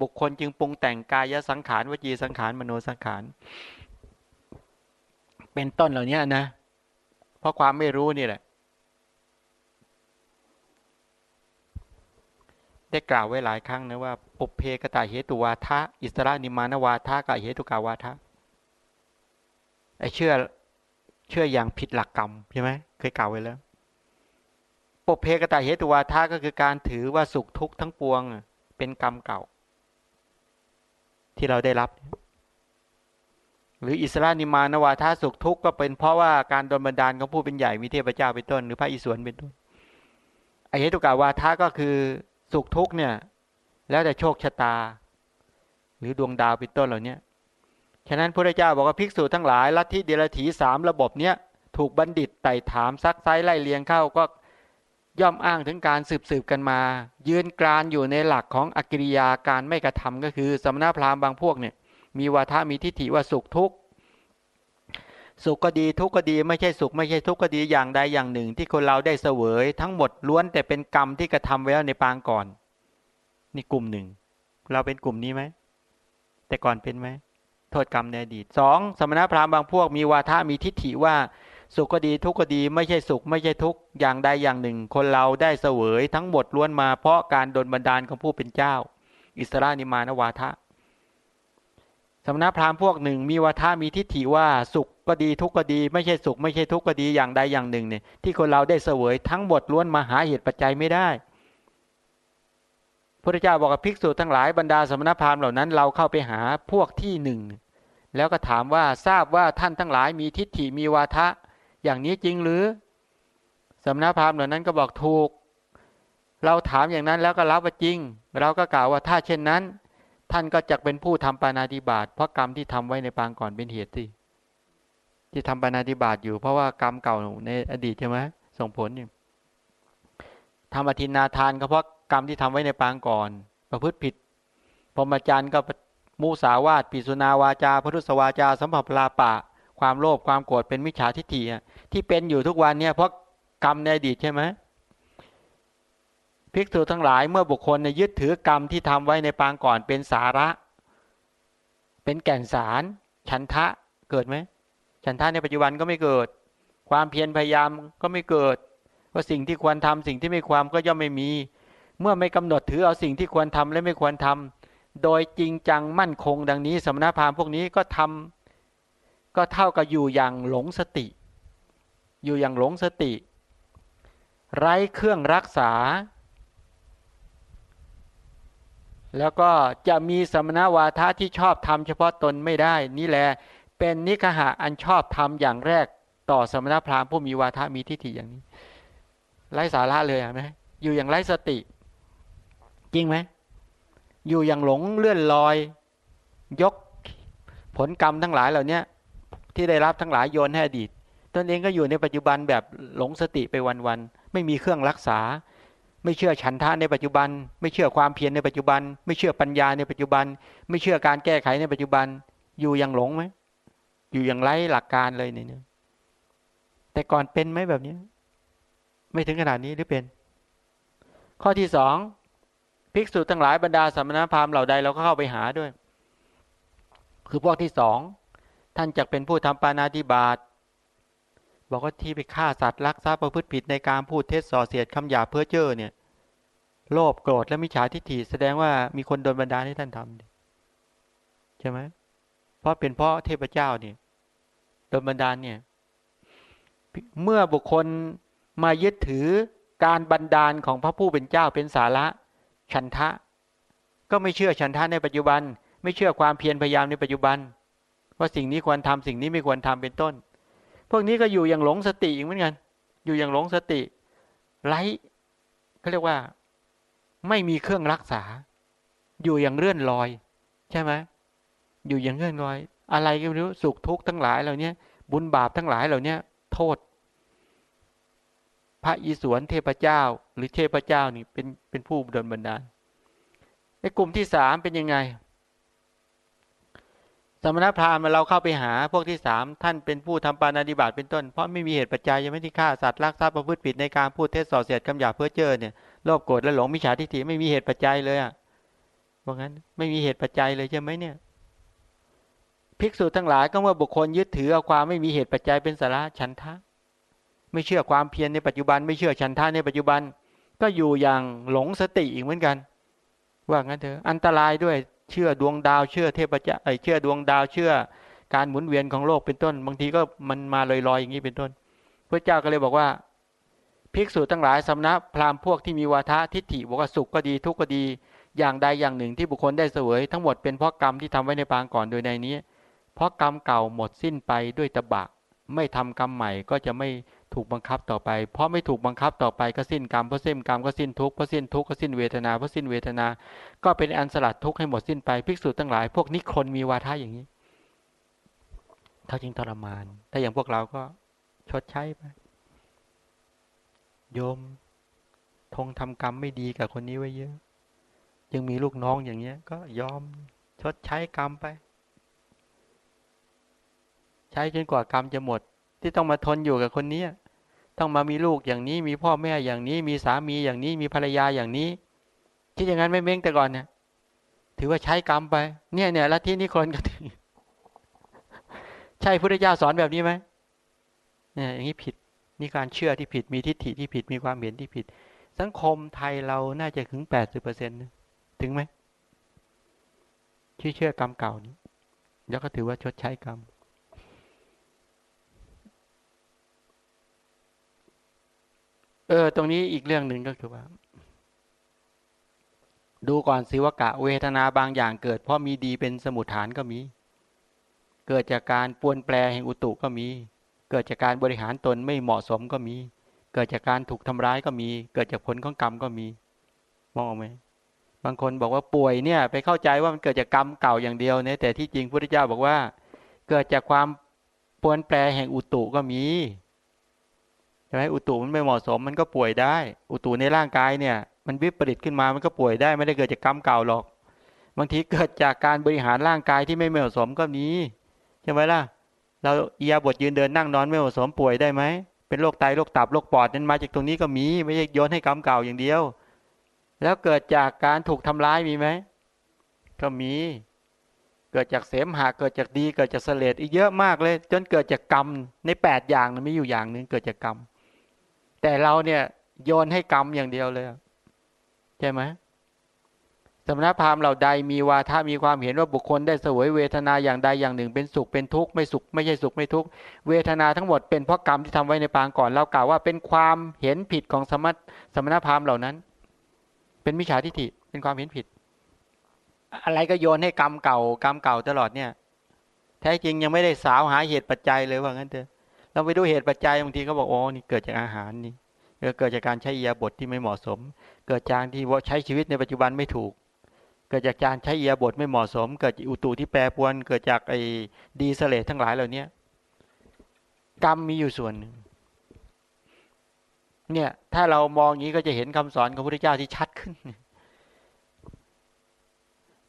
บุคคลจึงปรุงแต่งกายสังขารวจีสังขารมโนสังขาร เป็นต้นเหล่านี้นะ เพราะความไม่รู้นี่แหละ ได้กล่าวไว้หลายครั้งนะว่า ปุเพกตาเหตุวาทะอิสระนิมานวาทะกับเหตุกาวาทะไอเชื่อเชื่ออย่างผิดหลักกรรมใช่ไหมเคยกล่าวไว้แล้ว ปุเพกตาเหตุวาทะก็คือการถือว่าสุขทุกข์ทั้งปวงเป็นกรรมเก่า ที่เราได้รับ หรืออิสระนิมานวาทะสุขทุกข์ก็เป็นเพราะว่าการโดนบันดาลของผู้เป็นใหญ่มีเทพเจ้าเป็นต้นหรือพระอิศวรเป็นต้นไอเหตุกาวาทะก็คือสุขทุกข์เนี่ย แล้วแต่โชคชะตา หรือดวงดาวเป็นต้นเหล่านี้ฉะนั้นพระเจ้าบอกว่าภิกษุทั้งหลายลัทธิเดรถีสามระบบเนี้ยถูกบัณฑิตไต่ถามซักไซไล่เลียงเข้าก็ ย่อมอ้างถึงการสืบสืบกันมา ยืนกรานอยู่ในหลักของอกิริยาการไม่กระทำก็คือ สมณพราหมณ์บางพวกเนี่ยมีวาทะมีทิฏฐิว่าสุขทุกข์สุขก็ดีทุกข์ก็ดีไม่ใช่สุข ไม่ใช่ทุกข์ก็ดีอย่างใดอย่างหนึ่ง ที่คนเราได้เสวย ทั้งหมดล้วนแต่เป็นกรรมที่กระทำไว้แล้วในปางก่อน นี่กลุ่มหนึ่ง เราเป็นกลุ่มนี้ไหมแต่ก่อนเป็นไหมโทษกรรมในอดีตสองสมณพราหมณ์บางพวกมีวาทะมีทิฏฐิว่า สุขก็ดีทุกข์ก็ดีไม่ใช่สุขไม่ใช่ทุกข์อย่างใดอย่างหนึ่ง คนเราได้เสวยทั้งหมดล้วนมาเพราะการดลบันดาลของผู้เป็นเจ้า อิสรานิมานวาทะสมณพราหมณ์พวกหนึ่ง มีวาทะมีทิฏฐิว่าสุขก็ดีทุกข์ก็ดี ไม่ใช่สุข ไม่ใช่ทุกข์ก็ดีอย่างใดอย่างหนึ่งเนี่ยที่คนเราได้เสวยทั้งหมดล้วนมาหาเหตุปัจจัยไม่ได้พระเจ้าบอกกับภิกษุทั้งหลายบรรดาสมณพราหมณ์เหล่านั้นเราเข้าไปหาพวกที่หนึ่งแล้วก็ถามว่าทราบว่าท่านทั้งหลายมีทิฏฐิมีวาทะ อย่างนี้จริงหรือสมณพราหมณ์เหล่านั้นก็บอกถูก เราถามอย่างนั้นแล้วก็รับว่าจริง เราก็กล่าวว่าถ้าเช่นนั้น ท่านก็จะเป็นผู้ทำปานาติบาตเพราะกรรมที่ทำไว้ในปางก่อนเป็นเหตุที่ที่ทำปานาติบาตอยู่ เพราะว่ากรรมเก่าในอดีตใช่ไหมส่งผลอยู่ทำอธินาทานก็เพราะกรรมที่ทำไว้ในปางก่อน ประพฤติผิดพรหมจรรย์ก็มุสาวาตปิสุนาวาจาพุทธสวาจา สัมผัสลาปะ ความโลภความโกรธเป็นมิจฉาทิฏฐิที่เป็นอยู่ทุกวันเนี่ยเพราะกรรมในอดีตใช่ไหมภิกษุทั้งหลายเมื่อบุคคลในยึดถือกรรมที่ทำไว้ในปางก่อนเป็นสาระ เป็นแก่นสาร ฉันทะเกิดไหมฉันทะในปัจจุบันก็ไม่เกิด ความเพียรพยายามก็ไม่เกิดว่าสิ่งที่ควรทำสิ่งที่ไม่ความก็ย่อมไม่มี เมื่อไม่กำหนดถือเอาสิ่งที่ควรทำและไม่ควรทำโดยจริงจังมั่นคงดังนี้สมณพราหมณ์พวกนี้ก็ทำ ก็เท่ากับอยู่อย่างหลงสติ อยู่อย่างหลงสติ ไร้เครื่องรักษา แล้วก็จะมีสมณวาทะที่ชอบทำเฉพาะตนไม่ได้ นี่แหละเป็นนิคหะอันชอบทำอย่างแรกต่อสมณพราหมณ์ผู้มีวาทะมีทิฏฐิอย่างนี้ไร้สาระเลยไหมอยู่อย่างไร้สติ จริงไหมอยู่อย่างหลงเลื่อนลอย ยกผลกรรมทั้งหลายเหล่านี้ ที่ได้รับทั้งหลายโยนให้อดีตตนเองก็อยู่ในปัจจุบันแบบหลงสติไปวันๆไม่มีเครื่องรักษา ไม่เชื่อฉันทะในปัจจุบัน ไม่เชื่อความเพียรในปัจจุบัน ไม่เชื่อปัญญาในปัจจุบัน ไม่เชื่อการแก้ไขในปัจจุบัน อยู่อย่างหลงไหมอยู่อย่างไร้หลักการเลยเนี่ยแต่ก่อนเป็นไหมแบบนี้ ไม่ถึงขนาดนี้หรือเป็น ข้อที่สองภิกษุทั้งหลายบรรดาสมณพราหมณ์เหล่าใดเราก็เข้าไปหาด้วย คือพวกที่สอง ท่านจะเป็นผู้ทำปานาธิบาตบอกว่าที่ไปฆ่าสัตว์ลักทรัพย์ประพฤติผิดในการพูดเท็จส่อเสียดคำหยาเพ้อเจ้อเนี่ย โลภโกรธและมิจฉาทิฏฐิแสดงว่ามีคนโดนบันดาลให้ท่านทำใช่ไหมเพราะเป็นเพราะเทพเจ้าเนี่ยโดนบันดาลเนี่ย เมื่อบุคคลมายึดถือการบันดาลของพระผู้เป็นเจ้าเป็นสาระฉันทะ ก็ไม่เชื่อฉันทะในปัจจุบัน ไม่เชื่อความเพียรพยายามในปัจจุบัน ว่าสิ่งนี้ควรทำสิ่งนี้ไม่ควรทำเป็นต้น พวกนี้ก็อยู่อย่างหลงสติเหมือนกัน อยู่อย่างหลงสติไร้เขาเรียกว่า ไม่มีเครื่องรักษา อยู่อย่างเลื่อนลอย ใช่ไหมอยู่อย่างเลื่อนลอย อะไรก็ไม่รู้สุขทุกข์ทั้งหลายเหล่านี้บุญบาปทั้งหลายเหล่านี้โทษ พระอิศวรเทพเจ้า หรือเทพเจ้านี่เป็นเป็นผู้ดลบันดาลไอ้กลุ่มที่สามเป็นยังไง สมณพราหมณ์เราเข้าไปหาพวกที่สามท่านเป็นผู้ทำปานาดิบาตเป็นต้น เพราะไม่มีเหตุปัจจัยยังไม่ที่ฆ่าสัตว์ลักทรัพย์ประพฤติผิดในการพูดเท็จส่อเสียดคำหยาเพื่อเจอเนี่ยโลภโกรธและหลงมิจฉาทิฏฐิไม่มีเหตุปัจจัยเลยอะว่างั้นไม่มีเหตุปัจจัยเลยใช่ไหมเนี่ยภิกษุทั้งหลายก็เมื่อบุคคลยึดถือเอาความไม่มีเหตุปัจจัยเป็นสาระฉันทะ ไม่เชื่อความเพียรในปัจจุบัน ไม่เชื่อฉันทะในปัจจุบัน ก็อยู่อย่างหลงสติอีกเหมือนกัน ว่างั้นเถอะอันตรายด้วย เชื่อดวงดาวเชื่อเทพเจ้าไอเชื่อดวงดาวเชื่อ การหมุนเวียนของโลกเป็นต้น บางทีก็มันมาลอยๆอย่างนี้เป็นต้น พระเจ้าก็เลยบอกว่า ภิกษุทั้งหลายสำนักพราหมณ์พวกที่มีวาทะทิฏฐิบอกว่าสุขก็ดีทุกข์ก็ดี อย่างใดอย่างหนึ่งที่บุคคลได้เสวย ทั้งหมดเป็นเพราะกรรมที่ทำไว้ในปางก่อนโดยในนี้ เพราะกรรมเก่าหมดสิ้นไปด้วยตบะ ไม่ทำกรรมใหม่ก็จะไม่ ถูกบังคับต่อไป เพราะไม่ถูกบังคับต่อไปก็สิ้นกรรมเพราะสิ้นกรรมก็สิ้นทุกข์เพราะสิ้นทุกข์ก็สิ้นเวทนาเพราะสิ้นเวทนา ก็เป็นอันสลัดทุกข์ให้หมดสิ้นไปภิกษุทั้งหลาย พวกนี้คนมีวาทะอย่างนี้เขาจึงทรมานถ้าอย่างพวกเราก็ชดใช้ไปโยมทงทำกรรมไม่ดีกับคนนี้ไว้เยอะ ยังมีลูกน้องอย่างเงี้ย ก็ยอมชดใช้กรรมไป ใช้จนกว่ากรรมจะหมด ที่ต้องมาทนอยู่กับคนนี้ ต้องมามีลูกอย่างนี้ มีพ่อแม่อย่างนี้ มีสามีอย่างนี้ มีภรรยาอย่างนี้ คิดอย่างนั้นไม่เม้งแต่ก่อนเนี่ยถือว่าใช้กรรมไป เนี่ยเนี่ยลัทธินี้คนก็ถือใช่พุทธเจ้าสอนแบบนี้ไหมเนี่ยอย่างนี้ผิดนี่การเชื่อที่ผิดมีทิฏฐิที่ผิดมีความเห็นที่ผิด สังคมไทยเราน่าจะถึงแปดสิบเปอร์เซ็นต์ถึงไหมที่เชื่อกรรมเก่านี้ แล้วก็ถือว่าชดใช้กรรม เออ ตรงนี้อีกเรื่องหนึ่งก็คือว่า ดูก่อนสิวกะเวทนาบางอย่างเกิด เพราะมีดีเป็นสมุทฐานก็มี เกิดจากการปวนแปรแห่งอุตุก็มี เกิดจากการบริหารตนไม่เหมาะสมก็มี เกิดจากการถูกทำร้ายก็มี เกิดจากผลของกรรมก็มี มองไหมบางคนบอกว่าป่วยเนี่ย ไปเข้าใจว่ามันเกิดจากกรรมเก่าอย่างเดียวเนี่ยแต่ที่จริงพระพุทธเจ้าบอกว่า เกิดจากความปวนแปรแห่งอุตุก็มี ช่ไหมอุตุมันไม่เหมาะสมมันก็ป่วยได้ อุตุในร่างกายเนี่ย มันวิปริตขึ้นมามันก็ป่วยได้ ไม่ได้เกิดจากกรรมเก่าหรอก บางทีเกิดจากการบริหารร่างกายที่ไม่เหมาะสมก็มีใช่ไหมล่ะ เราเอียบทยืนเดินนั่งนอนไม่เหมาะสมป่วยได้ไหมเป็นโรคไตโรคตับโรคปอดนั้นมาจากตรงนี้ก็มีไม่ใช่โยนให้กรรมเก่าอย่างเดียว แล้วเกิดจากการถูกทำร้ายมีไหมก็มี เกิดจากเสมหะเกิดจากดี เกิดจากเสลดอีกเยอะมากเลย จนเกิดจากกรรมในแปดอย่างนะมีอยู่อย่างหนึ่งเกิดจากกรรม แต่เราเนี่ยโยนให้กรรมอย่างเดียวเลยใช่ไหมสมณพราหมณ์เหล่าใดมีวาทะมีความเห็นว่าบุคคลได้เสวยเวทนาอย่างใดอย่างหนึ่ง เป็นสุขเป็นทุกข์ไม่สุขไม่ใช่สุขไม่ทุกข์เวทนาทั้งหมดเป็นเพราะกรรมที่ทำไว้ในปางก่อนเรากล่าวว่าเป็นความเห็นผิดของสมณสมณพราหมณ์เหล่านั้น เป็นมิจฉาทิฏฐิเป็นความเห็นผิด อะไรก็โยนให้กรรมเก่ากรรมเก่าตลอดเนี่ยแท้จริงยังไม่ได้สาวหาเหตุปัจจัยเลยว่างั้นเถอะ เราไปดูเหตุปัจจัยบางทีเขาบอกโอ้นี่เกิดจากอาหารนี่เกิดจากการใช้ยาบทที่ไม่เหมาะสม เกิดจากที่ว่าใช้ชีวิตในปัจจุบันไม่ถูก เกิดจากการใช้เอียบทไม่เหมาะสม เกิดอุตุที่แปรปรวน เกิดจากไอ้ดีเสเลทั้งหลายเหล่านี้กรรมมีอยู่ส่วนหนึ่งเนี่ย ถ้าเรามองอย่างนี้ก็จะเห็นคำสอนของพระพุทธเจ้าที่ชัดขึ้น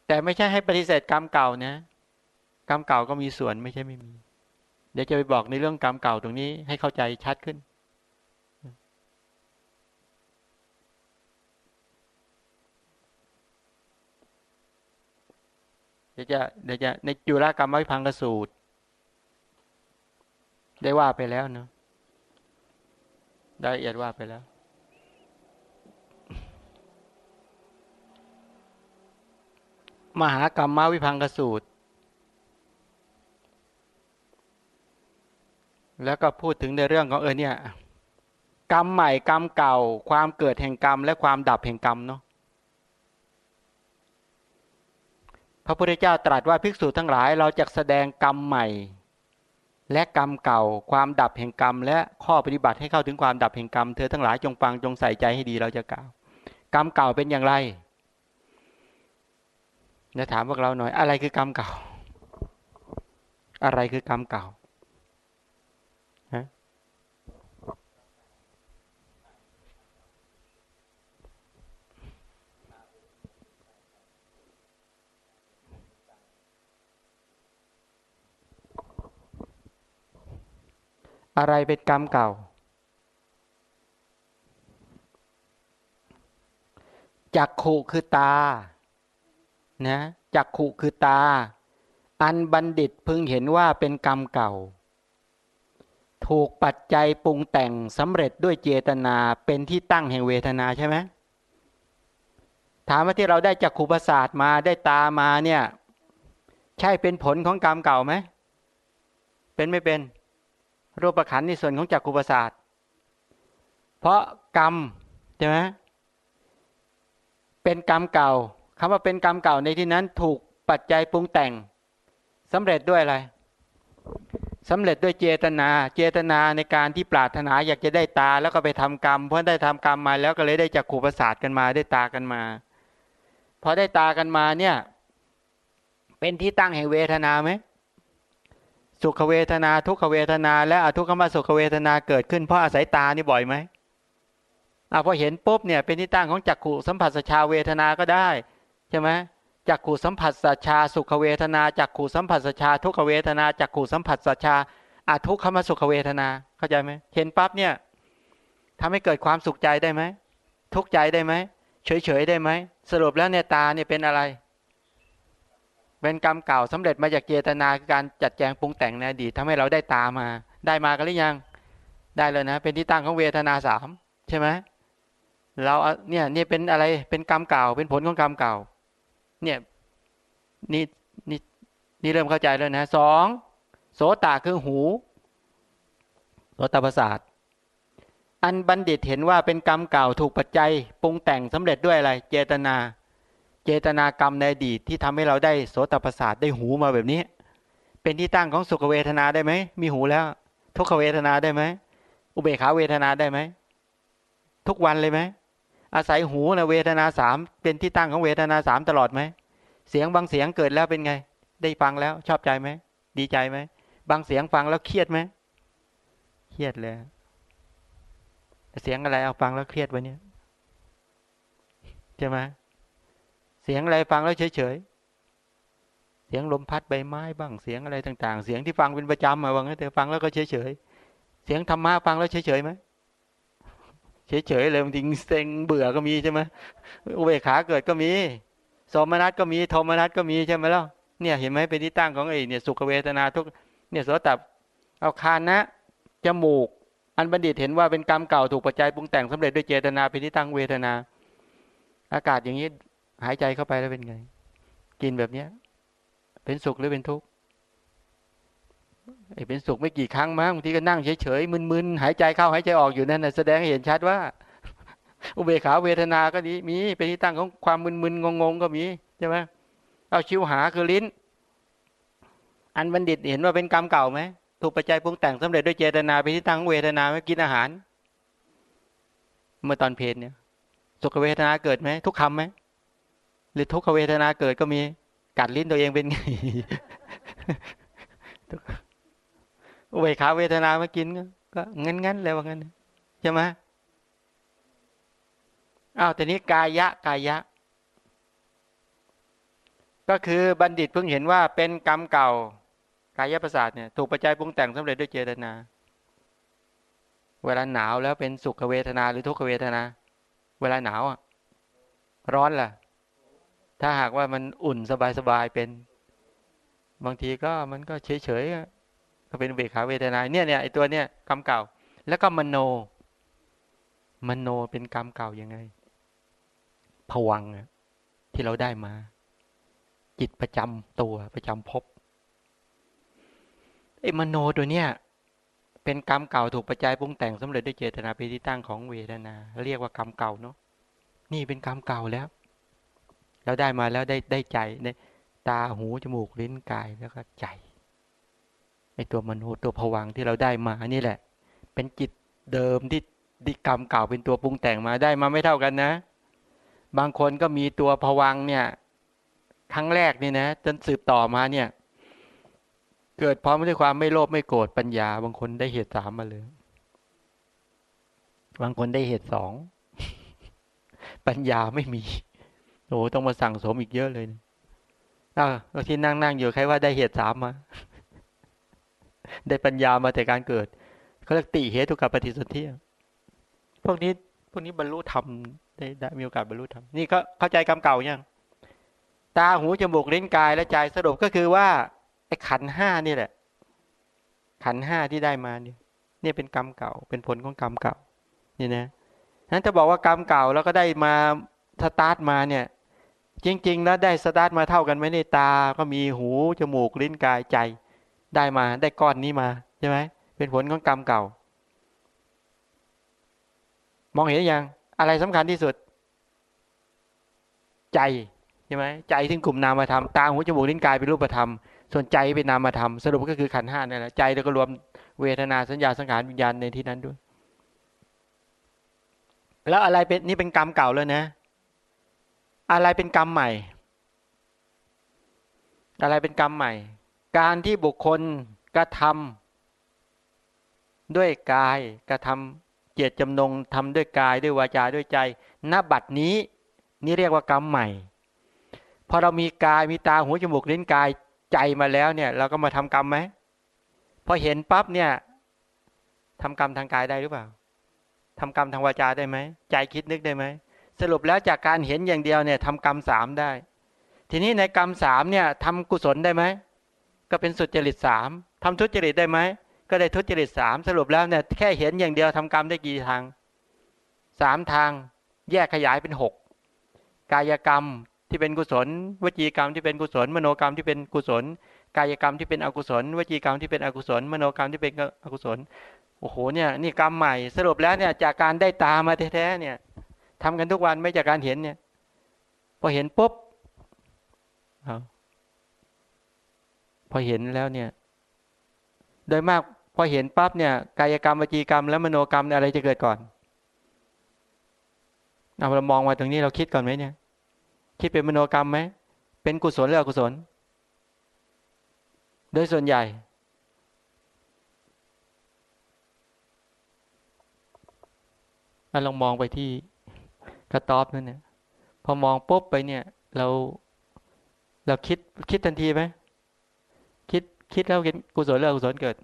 แต่ไม่ใช่ให้ปฏิเสธกรรมเก่านะกรรมเก่าก็มีส่วนไม่ใช่ไม่มี เดี๋ยวจะไปบอกในเรื่องกรรมเก่าตรงนี้ให้เข้าใจชัดขึ้น เดี๋ยวจะเดี๋ยวจะในจุลกรรมวิพังกสูตร ได้ว่าไปแล้วเนาะได้เอียดว่าไปแล้วมหากรรมวิพังกสูตร แล้วก็พูดถึงในเรื่องของเออเนี่ยกรรมใหม่กรรมเก่า ความเกิดแห่งกรรม และความดับแห่งกรรมเนาะพระพุทธเจ้าตรัสว่าภิกษุทั้งหลายเราจะแสดงกรรมใหม่ และกรรมเก่า ความดับแห่งกรรม และข้อปฏิบัติให้เข้าถึงความดับแห่งกรรมเธอทั้งหลายจงฟังจงใส่ใจให้ดีเราจะกล่าว กรรมเก่าเป็นอย่างไรจะถามพวกเราหน่อยอะไรคือกรรมเก่า อะไรคือกรรมเก่า อะไรเป็นกรรมเก่าจักขุคือตา นะจักขุคือตา อันบัณฑิตพึงเห็นว่าเป็นกรรมเก่า ถูกปัจจัยปรุงแต่งสำเร็จด้วยเจตนาเป็นที่ตั้งแห่งเวทนาใช่ไหมถามว่าที่เราได้จักขูประสาทมาได้ตามาเนี่ย ใช่เป็นผลของกรรมเก่าไหม เป็นไม่เป็น รูปขันในส่วนของจักขูประสาทเพราะกรรมใช่ไหมเป็นกรรมเก่าคำว่าเป็นกรรมเก่าในที่นั้นถูกปัจจัยปรุงแต่งสำเร็จด้วยอะไรสำเร็จด้วยเจตนา เจตนาในการที่ปรารถนาอยากจะได้ตาแล้วก็ไปทำกรรม เพราะได้ทำกรรมมาแล้วก็เลยได้จักขูประสาทกันมาได้ตากันมาพอได้ตากันมาเนี่ย เป็นที่ตั้งแห่งเวทนาไหม สุขเวทนาทุกขเวทนา และอทุกขมสุขเวทนาเกิดขึ้นเพราะอาศัยตานี่บ่อยไหมอ่าพอเห็นปุ๊บเนี่ยเป็นที่ตั้งของจักขุสัมผัสชาเวทนาก็ได้ใช่ไหมจักขู่สัมผัสสัชาสุขเวทนาจักขู่สัมผัสสัชาทุกขเวทนาจักขู่สัมผัสสัชาอทุกขมสุขเวทนาเข้าใจไหมเห็นปั๊บเนี่ยทำให้เกิดความสุขใจได้ไหมทุกใจได้ไหมเฉยๆได้ไหมสรุปแล้วเนี่ยตาเนี่ยเป็นอะไร เป็นกรรมเก่าสำเร็จมาจากเจตนาการจัดแจงปรุงแต่งในอดีตทำให้เราได้ตามา ได้มากันหรือยัง ได้เลยนะ เป็นที่ตั้งของเวทนาสามใช่ไหมเราเนี่ยนี่เป็นอะไรเป็นกรรมเก่า เป็นผลของกรรมเก่า เนี่ยนี่นี่นี่เริ่มเข้าใจแล้วนะสองโสตาคือหูโสตประสาทอันบัณฑิตเห็นว่าเป็นกรรมเก่าถูกปัจจัยปรุงแต่งสำเร็จด้วยอะไร เจตนา เจตนากรรมในอดีตที่ทำให้เราได้โสตประสาทได้หูมาแบบนี้ เป็นที่ตั้งของสุขเวทนาได้ไหมมีหูแล้ว ทุกขเวทนาได้ไหมอุเบกขาเวทนาได้ไหมทุกวันเลยไหมอาศัยหูนะเวทนาสามเป็นที่ตั้งของเวทนาสามตลอดไหมเสียงบางเสียงเกิดแล้วเป็นไง ได้ฟังแล้วชอบใจไหมดีใจไหมบางเสียงฟังแล้วเครียดไหมเครียดเลย เสียงอะไรเอาฟังแล้วเครียดวะเนี่ยใช่ไหม เสียงอะไรฟังแล้วเฉยเฉยเสียงลมพัดใบไม้บ้างเสียงอะไรต่าง ๆ เสียงที่ฟังเป็นประจำมาบางแต่ฟังแล้วก็เฉยเฉยเสียงธรรมะฟังแล้วเฉยเฉยไหมเฉยๆเลยบางทีเซ็งเบื่อก็มีใช่ไหมอุเบกขาเกิดก็มีสมนัตก็มีโทมนัตก็มีใช่ไหมล่ะเนี่ยเห็นไหมเป็นที่ตั้งของไอ้เนี่ยสุขเวทนาทุกเนี่ยโสตับเอาคานนะจมูก อันบัณฑิตเห็นว่าเป็นกรรมเก่าถูกปัจจัยปรุงแต่งสำเร็จด้วยเจตนาเป็นที่ตั้งเวทนา อากาศอย่างนี้ หายใจเข้าไปแล้วเป็นไง กินแบบเนี้ย เป็นสุขหรือเป็นทุกข์ไอ้เป็นสุขไม่กี่ครั้งมั้งบางทีก็นั่งเฉยๆมึนๆหายใจเข้าหายใจออกอยู่นั่นนะแสดงให้เห็นชัดว่า อุเบกขาเวทนาก็ดีมีเป็นที่ตั้งของความมึนๆงงๆก็มีใช่ไหมเอาชิวหาคือลิ้น อันบัณฑิตเห็นว่าเป็นกรรมเก่าไหมถูกปัจจัยปรุงแต่งสำเร็จด้วยเจตนาเป็นที่ตั้งเวทนาไม่กินอาหาร เมื่อตอนเพลนเนี่ยสุขเวทนาเกิดไหมทุกคำไหม หรือทุกขเวทนาเกิดก็มีกัดลิ้นตัวเองเป็นไงอุเบกขาเวทนามากินก็งั้นงั้นเลยว่างั้นใช่ไหมอ้าวแต่นี้กายะกายะ ก็คือบัณฑิตเพิ่งเห็นว่าเป็นกรรมเก่ากายะประสาทเนี่ยถูกปัจจัยปรุงแต่งสำเร็จด้วยเจตนา เวลาหนาวแล้วเป็นสุขเวทนาหรือทุกขเวทนา เวลาหนาวอะ ร้อนล่ะ ถ้าหากว่ามันอุ่นสบายๆเป็น บางทีก็มันก็เฉยๆก็เป็นเบขาเวทนาเนี่ยเนี่ยไอตัวเนี่ยกรรมเก่า แล้วก็มโน มโนเป็นกรรมเก่ายังไงผวังที่เราได้มา จิตประจำตัวประจำพบไอ้มโนตัวเนี้ยเป็นกรรมเก่าถูกปัจจัยปรุงแต่งสำเร็จด้วยเจตนาเป็นที่ตั้งของเวทนา เรียกว่ากรรมเก่าเนาะนี่เป็นกรรมเก่าแล้ว เราได้มาแล้วได้ได้ใจได้ตาหูจมูกลิ้นกายแล้วก็ใจไอตัวมโนตัวผวังที่เราได้มานี่แหละ เป็นจิตเดิมที่ดิกรรมเก่าเป็นตัวปรุงแต่งมาได้มาไม่เท่ากันนะ บางคนก็มีตัวผวังเนี่ย ครั้งแรกนี่นะจนสืบต่อมาเนี่ย เกิดพร้อมด้วยความไม่โลภไม่โกรธปัญญา บางคนได้เหตุสามมาเลย บางคนได้เหตุสองปัญญาไม่มี โอ้ต้องมาสั่งสมอีกเยอะเลยอ้าวที่นั่งนั่งอยู่ใครว่าได้เหตุสามมา ได้ปัญญามาแต่การเกิดเขาเรียกติเหตุกับปฏิสนธิพวกนี้พวกนี้บรรลุธรรมได้ได้มีโอกาสบรรลุธรรมนี่ก็เข้าใจกรรมเก่ายังตาหูจมูกลิ้นกายและใจสรุปก็คือว่าไอ้ขันห้านี่แหละ ขันห้าที่ได้มาเนี่ยนี่เป็นกรรมเก่า เป็นผลของกรรมเก่า นี่นะนั้นจะบอกว่ากรรมเก่าแล้วก็ได้มาสตาร์ทมาเนี่ย จริง ๆ แล้วได้สตาร์ทมาเท่ากันไหมในตา ก็มีหูจมูกลิ้นกายใจ ได้มาได้ก้อนนี้มาใช่ไหมเป็นผลของกรรมเก่า มองเห็นยังอะไรสำคัญที่สุด ใจใช่ไหมใจที่กลุ่มนามธรรมตาหูจมูกลิ้นกายเป็นรูปธรรม ส่วนใจเป็นนามธรรมสรุปก็คือขันห้านี่แหละใจแล้วก็รวมเวทนาสัญญาสังขารวิญญาณในที่นั้นด้วย แล้วอะไรเป็นนี่เป็นกรรมเก่าแล้วนะ อะไรเป็นกรรมใหม่ อะไรเป็นกรรมใหม่ การที่บุคคลกระทำด้วยกายกระทำเจตจำนงทำด้วยกายด้วยวาจาด้วยใจณบัดนี้นี่เรียกว่ากรรมใหม่พอเรามีกายมีตาหูจมูกลิ้นกายใจมาแล้วเนี่ย เราก็มาทำกรรมไหมพอเห็นปั๊บเนี่ยทำกรรมทางกายได้หรือเปล่าทำกรรมทางวาจาได้ไหมใจคิดนึกได้ไหม สรุปแล้วจากการเห็นอย่างเดียวเนี่ยทำกรรมสามได้ ทีนี้ในกรรมสามเนี่ยทำกุศลได้ไหมก็เป็นสุจริตสามทำทุจริตได้ไหมก็ได้ทุจริตสามสรุปแล้วเนี่ยแค่เห็นอย่างเดียวทำกรรมได้กี่ทางสามทางแยกขยายเป็นหกกายกรรมที่เป็นกุศล วจีกรรมที่เป็นกุศล มโนกรรมที่เป็นกุศล กายกรรมที่เป็นอกุศล วจีกรรมที่เป็นอกุศล มโนกรรมที่เป็นอกุศลโอ้โหเนี่ยนี่กรรมใหม่ สรุปแล้วเนี่ยจากการได้ตามาแท้ๆเนี่ย ทำกันทุกวันไม่จากการเห็นเนี่ย พอเห็นปุ๊บพอเห็นแล้วเนี่ย โดยมากพอเห็นปั๊บเนี่ย กายกรรมวจีกรรม และมโนกรรมอะไรจะเกิดก่อนเอาเรามองมาตรงนี้เราคิดก่อนไหมเนี่ย คิดเป็นมโนกรรมไหมเป็นกุศลหรืออกุศล โดยส่วนใหญ่ ลองมองไปที่ กระต๊อบนั่นเนี่ยพอมองปุ๊บไปเนี่ย เราเราคิดคิดทันทีไหมคิดคิดแล้วเห็นกุศลหรืออกุศลเกิด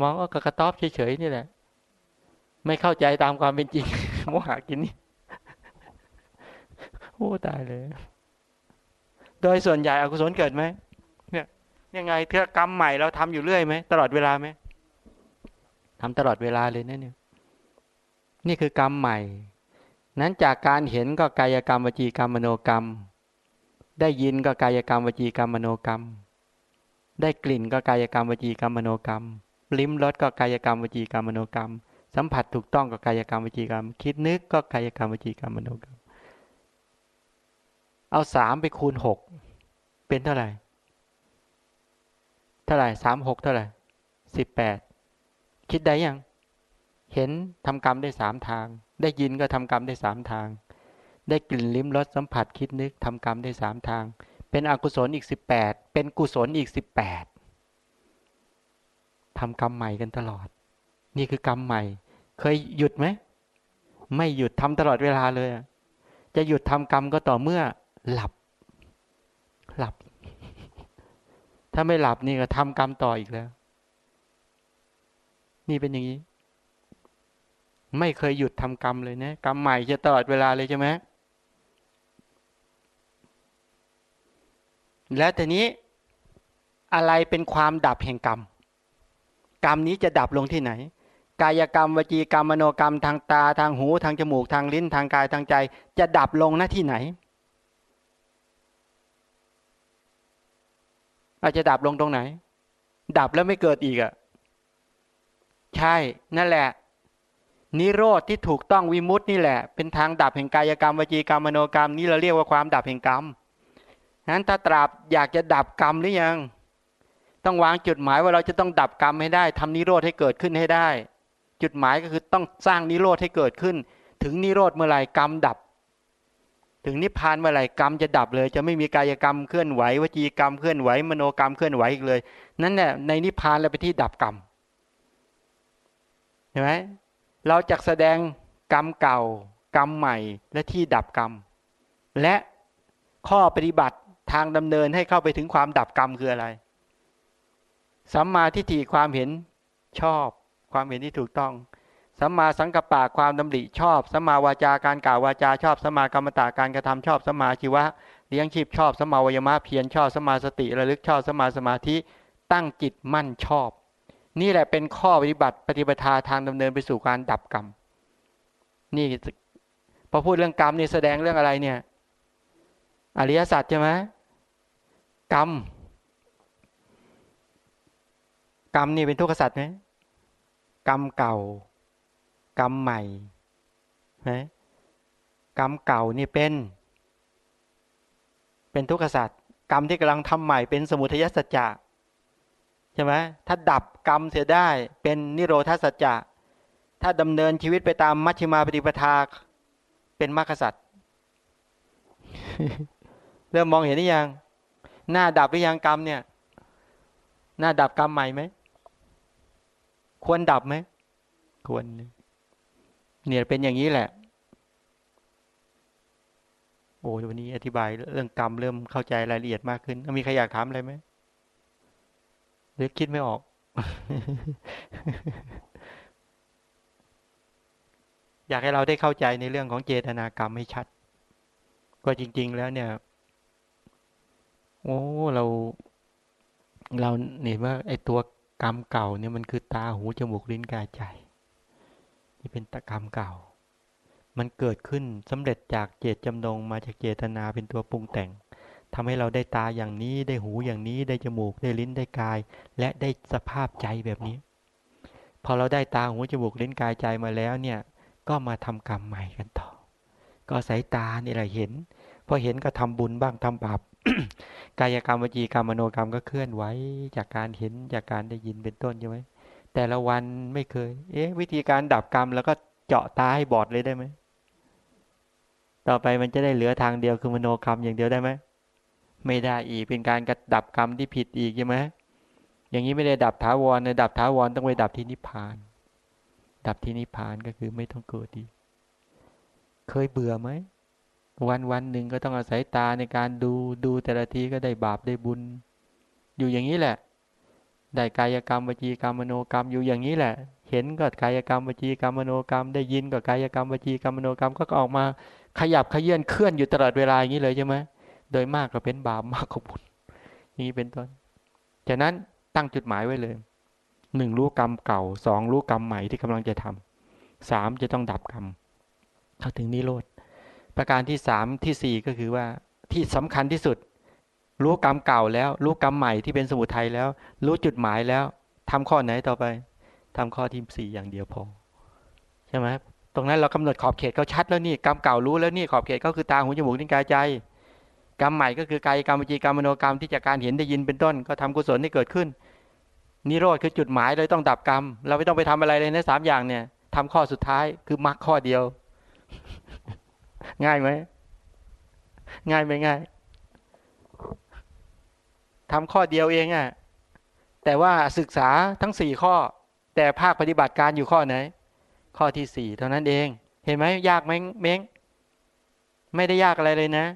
มองก็กระต๊อบเฉยๆนี่แหละ ไม่เข้าใจตามความเป็นจริงโมหะกินนี่โอ้ตายเลย โดยส่วนใหญ่อกุศลเกิดไหมเนี่ยยังไงเท่ากรรมใหม่เราทำอยู่เรื่อยไหมตลอดเวลาไหมทำตลอดเวลาเลยนะเนี่ย นี่คือกรรมใหม่ นั้นจากการเห็นก็กายกรรมวจีกรรมมโนกรรม ได้ยินก็กายกรรมวจีกรรมมโนกรรม ได้กลิ่นก็กายกรรมวจีกรรมมโนกรรม ลิ้มรสก็กายกรรมวจีกรรมมโนกรรม สัมผัสถูกต้องกับกายกรรมวจีกรรม คิดนึกก็กายกรรมวจีกรรมมโนกรรม เอาสามไปคูณหกเป็นเท่าไหร่ เท่าไหร่สามหกเท่าไหร่สิบแปดคิดได้ยัง เห็นทำกรรมได้สามทาง ได้ยินก็ทำกรรมได้สามทาง ได้กลิ่นลิ้มรสสัมผัสคิดนึกทำกรรมได้สามทาง เป็นอกุศลอีกสิบแปดเป็นกุศลอีกสิบแปดทำกรรมใหม่กันตลอด นี่คือกรรมใหม่ เคยหยุดไหมไม่หยุดทำตลอดเวลาเลยจะหยุดทำกรรมก็ต่อเมื่อหลับ หลับ ถ้าไม่หลับนี่ก็ทำกรรมต่ออีกแล้ว นี่เป็นอย่างนี้ ไม่เคยหยุดทำกรรมเลยนะกรรมใหม่จะตลอดเวลาเลยใช่ไหมแล้วแต่นี้อะไรเป็นความดับแห่งกรรม กรรมนี้จะดับลงที่ไหน กายกรรมวจีกรรมมโนกรรมทางตาทางหูทางจมูกทางลิ้นทางกายทางใจ จะดับลงหน้าที่ไหนอาจจะดับลงตรงไหน ดับแล้วไม่เกิดอีกอะ่ะ ใช่นั่นแหละ นิโรธที่ถูกต้องวิมุตตินี่แหละ เป็นทางดับแห่งกายกรรมวจีกรรมมโนกรรมนี่เราเรียกว่าความดับแห่งกรรมนั้นถ้าตราบอยากจะดับกรรมหรือยัง ต้องวางจุดหมายว่าเราจะต้องดับกรรมให้ได้ทำนิโรธให้เกิดขึ้นให้ได้ จุดหมายก็คือต้องสร้างนิโรธให้เกิดขึ้น ถึงนิโรธเมื่อไหร่กรรมดับ ถึงนิพพานเมื่อไหร่กรรมจะดับเลย จะไม่มีกายกรรมเคลื่อนไหววจีกรรมเคลื่อนไหวมโนกรรมเคลื่อนไหวอีกเลย นั่นแหละในนิพพานเราไปที่ดับกรรมเห็นไหม เราจะแสดงกรรมเก่า กรรมใหม่และที่ดับกรรม และข้อปฏิบัติทางดำเนินให้เข้าไปถึงความดับกรรมคืออะไรสัมมาทิฏฐิความเห็นชอบ ความเห็นที่ถูกต้องสัมมาสังกัปปะความดำริชอบสัมมาวาจาการกล่าววาจาชอบสัมมากรรมตาการกระทำชอบสัมมาชีวะเลี้ยงชีพชอบสัมมาวยมะเพียรชอบสัมมาสติระลึกชอบสัมมาสมาธิตั้งจิตมั่นชอบ นี่แหละเป็นข้อปฏิบัติปฏิบัติทางดำเนินไปสู่การดับกรรม นี่พอพูดเรื่องกรรมนี่แสดงเรื่องอะไรเนี่ย อริยสัจใช่ไหมกรรม กรรมนี่เป็นทุกขสัจไหมกรรมเก่า กรรมใหม่ไหมกรรมเก่านี่เป็น เป็นทุกขสัจกรรมที่กำลังทำใหม่เป็นสมุทัยสัจจะ ใช่ไหมถ้าดับกรรมเสียได้เป็นนิโรธาสัจจะ ถ้าดำเนินชีวิตไปตามมัชฌิมาปฏิปทา เป็นมรรคสัจเริ่มมองเห็นหรือยัง หน้าดับหรือยังกรรมเนี่ย หน้าดับกรรมใหม่ไหม ควรดับไหม ควร เนี่ยเป็นอย่างนี้แหละ โอ้วันนี้อธิบายเรื่องกรรมเริ่มเข้าใจรายละเอียดมากขึ้น มีใครอยากถามอะไรไหม หรือคิดไม่ออก อยากให้เราได้เข้าใจในเรื่องของเจตนากรรมให้ชัด ก็จริง ๆ แล้วเนี่ย โอ้เรา เราเห็นว่าไอ้ตัวกรรมเก่าเนี่ยมันคือตาหูจมูกลิ้นกายใจ ที่เป็นตกรรมเก่า มันเกิดขึ้นสำเร็จจากเจตจำนงมาจากเจตนาเป็นตัวปรุงแต่ง ทำให้เราได้ตาอย่างนี้ได้หูอย่างนี้ได้จมูกได้ลิ้นได้กาย และได้สภาพใจแบบนี้ พอเราได้ตาหูจมูกลิ้นกายใจมาแล้วเนี่ย ก็มาทำกรรมใหม่กันต่อ ก็สายตานี่แหละเห็นพอเห็นก็ทำบุญบ้างทำบาปกายกรรมวจีกรรมมโนกรรมก็เคลื่อนไหวจากการเห็นจากการได้ยินเป็นต้นใช่ไหมแต่ละวันไม่เคย เอ๊ะ วิธีการดับกรรมแล้วก็เจาะตาให้บอดเลยได้ไหม ต่อไปมันจะได้เหลือทางเดียวคือมโนกรรมอย่างเดียวได้ไหม ไม่ได้อีกเป็นการกระดับกรรมที่ผิดอีกใช่ไหมอย่างนี้ไม่ได้ดับท้าวรนะดับท้าวรต้องไปดับที่นิพพาน ดับที่นิพพานก็คือไม่ต้องเกิดดีเคยเบื่อไหมวันวันหนึ่งก็ต้องอาศัยตาในการดูดูแต่ละทีก็ได้บาปได้บุญ อยู่อย่างนี้แหละ ได้กายกรรมวจีกรรมมโนกรรมอยู่อย่างนี้แหละ เห็นก็กายกรรมวจีกรรมมโนกรรม ได้ยินก็กายกรรมวจีกรรมมโนกรรมก็ออกมา ขยับขยื่นเคลื่อนอยู่ตลอดเวลาอย่างนี้เลยใช่ไหม โดยมากก็เป็นบาปมากกว่าบุญนี้เป็นต้นจากนั้นตั้งจุดหมายไว้เลยหนึ่งรู้กรรมเก่าสองรู้กรรมใหม่ที่กำลังจะทำสามจะต้องดับกรรมเข้าถึงนิโรธประการที่สามที่สี่ก็คือว่าที่สำคัญที่สุด รู้กรรมเก่าแล้ว รู้กรรมใหม่ที่เป็นสมุทัยแล้ว รู้จุดหมายแล้วทำข้อไหนต่อไปทำข้อที่สี่อย่างเดียวพอใช่ไหมตรงนั้นเรากำหนดขอบเขตเขาชัดแล้วนี่กรรมเก่ารู้แล้วนี่ขอบเขตก็คือตาหูจมูกนิ้วกายใจ กรรมใหม่ก็คือกายกรรมวิจีกรรมมโนกรรมที่จากการเห็นได้ยินเป็นต้น ก็ทำกุศลที่เกิดขึ้น นิโรธคือจุดหมายเลยต้องดับกรรม เราไม่ต้องไปทำอะไรเลยนะสามอย่างเนี่ยทำข้อสุดท้ายคือมรรคข้อเดียว ง่ายไหมง่ายไหมง่ายทำข้อเดียวเองอะ่ะแต่ว่าศึกษาทั้งสี่ข้อ แต่ภาคปฏิบัติการอยู่ข้อไหน ข้อที่สี่เท่านั้นเอง เห็นไหมยากไหมเม้งไม่ได้ยากอะไรเลยนะ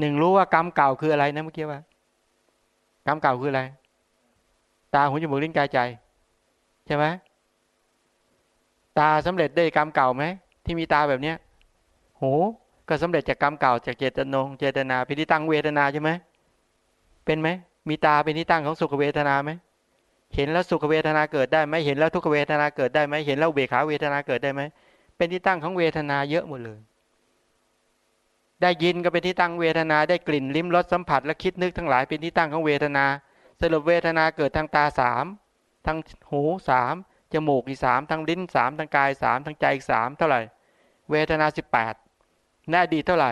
หนึ่งรู้ว่ากรรมเก่าคืออะไรนะเมื่อกี้ว่ากรรมเก่าคืออะไร ตาหูจมูกลิ้นกายใจ ใช่ไหมตาสำเร็จได้กรรมเก่าไหมที่มีตาแบบเนี้ยโหก็สำเร็จจากกรรมเก่าจากเจตนงเจตนาเป็นที่ตั้งเวทนาใช่ไหมเป็นไหมมีตาเป็นที่ตั้งของสุขเวทนาไหมเห็นแล้วสุขเวทนาเกิดได้ไหมเห็นแล้วทุกเวทนาเกิดได้ไหมเห็นแล้วเบขาเวทนาเกิดได้ไหมเป็นที่ตั้งของเวทนาเยอะหมดเลย ได้ยินก็เป็นที่ตั้งเวทนา ได้กลิ่นลิ้มรสสัมผัสและคิดนึกทั้งหลายเป็นที่ตั้งของเวทนา สรุปเวทนาเกิดทางตาสามทางหูสามจมูกอีกสามทางลิ้นสามทางกายสามทางใจอีกสามเท่าไหร่ เวทนาสิบแปดในอดีตเท่าไหร่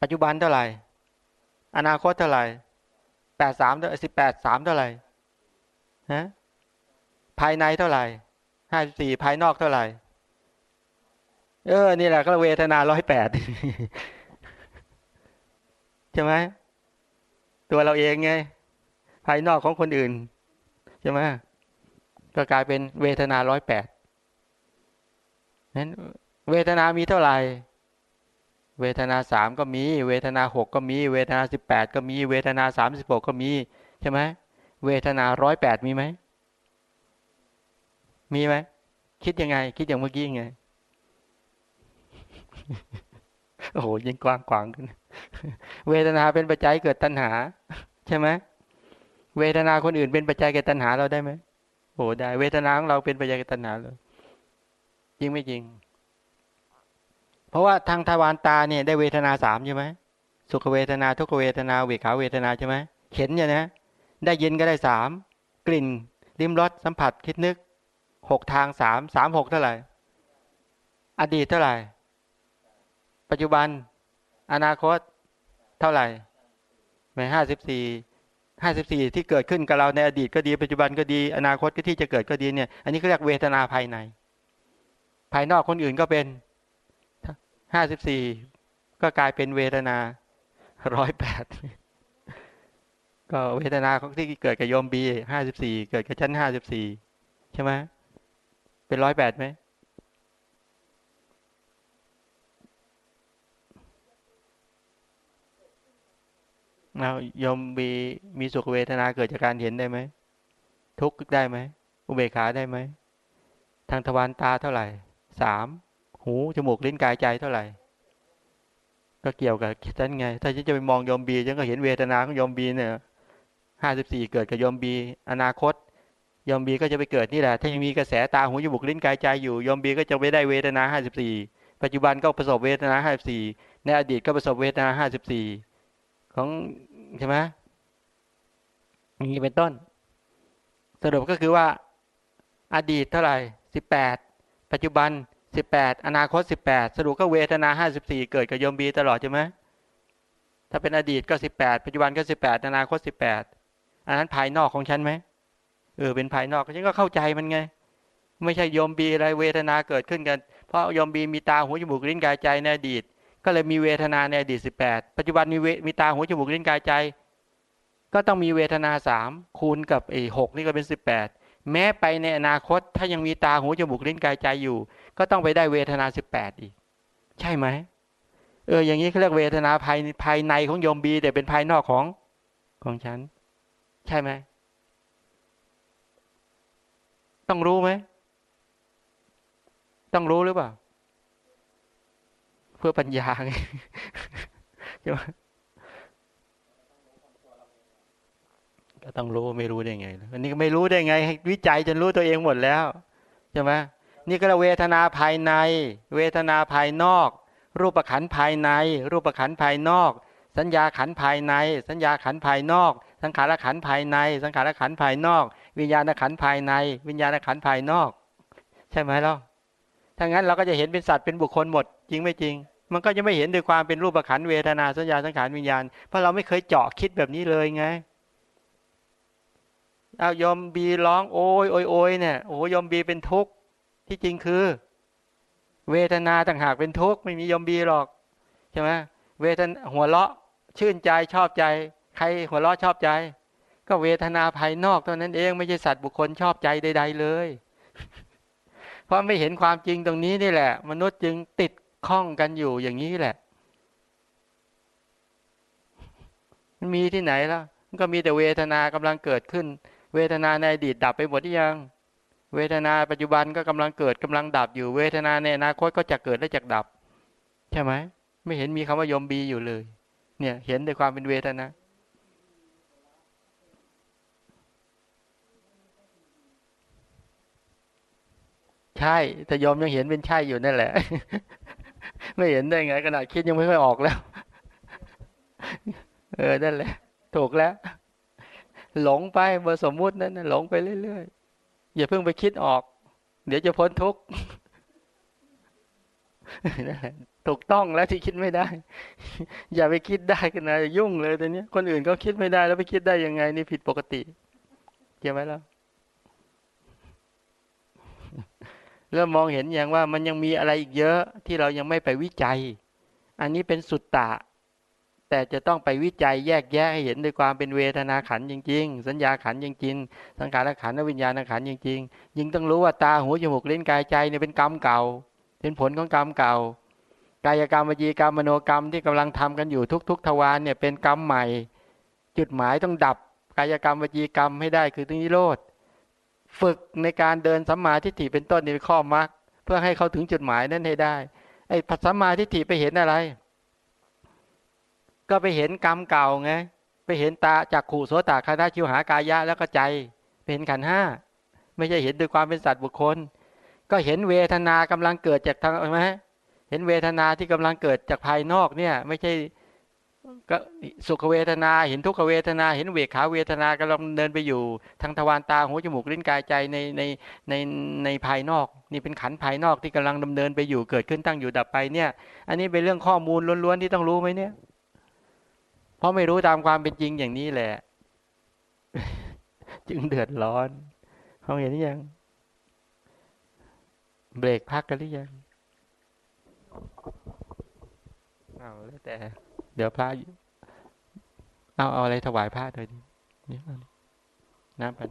ปัจจุบันเท่าไหร่ อนาคตเท่าไหร่แปดสามสิบแปดสามเท่าไหร่ฮะภายในเท่าไหร่ห้าสี่ภายนอกเท่าไหร่ เออ นี่แหละก็เวทนาร้อยแปดใช่ไหมตัวเราเองไง ภายนอกของคนอื่นใช่ไหมก็กลายเป็นเวทนาร้อยแปดนั้นเวทนามีเท่าไหร่ เวทนาสามก็มี เวทนาหกก็มี เวทนาสิบแปดก็มี เวทนาสามสิบหกก็มีใช่ไหมเวทนาร้อยแปดมีไหม มีไหม คิดยังไง คิดอย่างเมื่อกี้ยังไง โอ้โหยิ่งกว้างขวางขึ้น เวทนาเป็นปัจจัยเกิดตัณหา ใช่ไหมเวทนาคนอื่นเป็นปัจจัยเกิดตัณหาเราได้ไหมโอ้ได้ เวทนาของเราเป็นปัจจัยเกิดตัณหาเลยจริงไม่จริง เพราะว่าทางทวารตาเนี่ยได้เวทนาสามใช่ไหมสุขเวทนาทุกเวทนาเวขาเวทนาใช่ไหมเห็นอย่างนะได้ยินก็ได้สามกลิ่นริมรสสัมผัสคิดนึกหกทางสามสามหกเท่าไหร่ อดีตเท่าไหร่ ปัจจุบัน อนาคต เท่าไหร่ไม่ห้าสิบสี่ห้าสิบสี่ที่เกิดขึ้นกับเราในอดีตก็ดี ปัจจุบันก็ดี อนาคตก็ที่จะเกิดก็ดีเนี่ย อันนี้เขาเรียกเวทนาภายใน ภายนอกคนอื่นก็เป็นห้าสิบสี่ก็กลายเป็นเวทนาร้อยแปดก็เวทนาของที่เกิดกับโยมบีห้าสิบสี่เกิดกับชั้นห้าสิบสี่ใช่ไหมเป็นร้อยแปดไหม เรายมบีมีสุขเวทนาเกิดจากการเห็นได้ไหม ทุกข์ได้ไหม อุเบกขาได้ไหม ทางทวารตาเท่าไหร่สามหูจมูกลิ้นกายใจเท่าไหร่ ก็เกี่ยวกับฉันไง ถ้าฉันจะไปมองยมบีฉันก็เห็นเวทนาของยมบีเนี่ยห้าสิบสี่เกิดกับยมบี อนาคตยมบีก็จะไปเกิดนี่แหละ ถ้ายังมีกระแสตาหูจมูกลิ้นกายใจอยู่ยมบีก็จะไปได้เวทนาห้าสิบสี่ปัจจุบันก็ประสบเวทนาห้าสิบสี่ในอดีตก็ประสบเวทนาห้าสิบสี่ ของใช่ไหมอย่างนี้เป็นต้น สรุปก็คือว่า อดีตเท่าไหร่สิบแปดปัจจุบันสิบแปดอนาคตสิบแปดสรุปก็เวทนาห้าสิบสี่เกิดกับโยมบีตลอดใช่ไหมถ้าเป็นอดีตก็สิบแปดปัจจุบันก็สิบแปดอนาคตสิบแปดอันนั้นภายนอกของฉันไหมเออเป็นภายนอกฉันก็เข้าใจมันไง ไม่ใช่โยมบีอะไรเวทนาเกิดขึ้นกัน เพราะโยมบีมีตาหูจมูกลิ้นกายใจในอดีต ก็เลยมีเวทนาในอดีตสิบแปดปัจจุบันมีเวมีตาหูจมูกลิ้นกายใจ ก็ต้องมีเวทนาสามคูณกับไอ้หกนี่ก็เป็นสิบแปดแม้ไปในอนาคตถ้ายังมีตาหูจมูกลิ้นกายใจอยู่ ก็ต้องไปได้เวทนาสิบแปดอีก ใช่ไหมเอออย่างนี้เขาเรียกเวทนาภายภายในของโยมบีแต่เป็นภายนอกของของฉัน ใช่ไหมต้องรู้ไหมต้องรู้หรือเปล่า พื่อปัญญาไงใช่ไหมก็ต้องรู้ไม่รู้ได้ไงอันนี้ก็ไม่รู้ได้ไง วิจัยจนรู้ตัวเองหมดแล้วใช่ไหมนี่ก็เวทนาภายใน เวทนาภายนอก รูปขันภายใน รูปขันภายนอก สัญญาขันภายใน สัญญาขันภายนอก สังขารขันภายใน สังขารขันภายนอก วิญญาณขันภายใน วิญญาณขันภายนอก ใช่ไหมล่ะถ้างั้นเราก็จะเห็นเป็นสัตว์เป็นบุคคลหมด จริงไม่จริง มันก็จะไม่เห็นด้วยความเป็นรูปขันเวทนาสัญญาสังขารวิญญาณ เพราะเราไม่เคยเจาะคิดแบบนี้เลยไงเอายอมบีร้องโอยโอยโอยเนี่ยโอ้ยอมบีเป็นทุกข์ที่จริงคือ เวทนาต่างหากเป็นทุกข์ไม่มียอมบีหรอกใช่ไหมเวทนาหัวเราะชื่นใจชอบใจ ใครหัวเราะชอบใจ ก็เวทนาภายนอกเท่านั้นเองไม่ใช่สัตว์บุคคลชอบใจใด ๆ เลย เพราะไม่เห็นความจริงตรงนี้นี่แหละ มนุษย์จึงติด ข้องกันอยู่อย่างนี้แหละ มันมีที่ไหนแล้วก็มีแต่เวทนากำลังเกิดขึ้น เวทนาในอดีตดับไปหมดหรือยัง เวทนาปัจจุบันก็กำลังเกิดกำลังดับอยู่ เวทนาในอนาคตก็จะเกิดและจะดับ ใช่ไหม ไม่เห็นมีคำว่ายมบีอยู่เลย เนี่ย เห็นในความเป็นเวทนาใช่แต่ยอมยังเห็นเป็นใช่อยู่นั่นแหละ ไม่เห็นได้ไงขนาดคิดยังไม่ค่อยออกแล้ว เออนั่นแหละ ถูกแล้ว หลงไปเบอร์สมมุตินั้นหลงไปเรื่อยๆอย่าเพิ่งไปคิดออก เดี๋ยวจะพ้นทุกข์ถูกต้องแล้วที่คิดไม่ได้ อย่าไปคิดได้กันนะยุ่งเลยตอนนี้คนอื่นก็คิดไม่ได้แล้วไปคิดได้ยังไงนี่ผิดปกติเกี่ยวไหมล่ะ เริ่มมองเห็นอย่างว่ามันยังมีอะไรอีกเยอะที่เรายังไม่ไปวิจัย อันนี้เป็นสุดตะ แต่จะต้องไปวิจัยแยกแยะให้เห็นด้วยความเป็นเวทนาขันจริง ๆ สัญญาขันจริงๆสังขารขันวิญญาณขันจริงๆยิ่งต้องรู้ว่าตาหูจมูกลิ้นกายใจเนี่ยเป็นกรรมเก่า เป็นผลของกรรมเก่า กายกรรมวิจีกรรมมโนกรรมที่กำลังทำกันอยู่ทุก ๆ ทวารเนี่ยเป็นกรรมใหม่ จุดหมายต้องดับกายกรรมวิจีกรรมให้ได้คือถึงนิโรธ ฝึกในการเดินสัมมาทิฏฐิเป็นต้นในข้อมรรคเพื่อให้เขาถึงจุดหมายนั้นให้ได้ ไอ้สัมมาทิฏฐิไปเห็นอะไร ก็ไปเห็นกรรมเก่าไงไปเห็นตาจากขู่โสตาคานาชิวหากายะแล้วก็ใจเป็นขันห้าไม่ใช่เห็นด้วยความเป็นสัตว์บุคคล ก็เห็นเวทนากำลังเกิดจากทางไหมเห็นเวทนาที่กำลังเกิดจากภายนอกเนี่ย ไม่ใช่ ก็สุขเวทนาเห็นทุกขเวทนา เห็นเวขาเวทนากำลังเดินไปอยู่ทางทวารตาหูจมูกลิ้นกายใจในในในในภายนอก นี่เป็นขันภายนอกที่กำลังดำเนินไปอยู่เกิดขึ้นตั้งอยู่ดับไปเนี่ย อันนี้เป็นเรื่องข้อมูลล้วนๆที่ต้องรู้ไหมเนี่ย เพราะไม่รู้ตามความเป็นจริงอย่างนี้แหละ จึงเดือดร้อนเขาเห็นหรือยัง เบรกพักกันหรือยังเอาแล้วแต่ เดี๋ยวพระเอาเอาอะไรถวายพระเลยดินี่น้ำปัน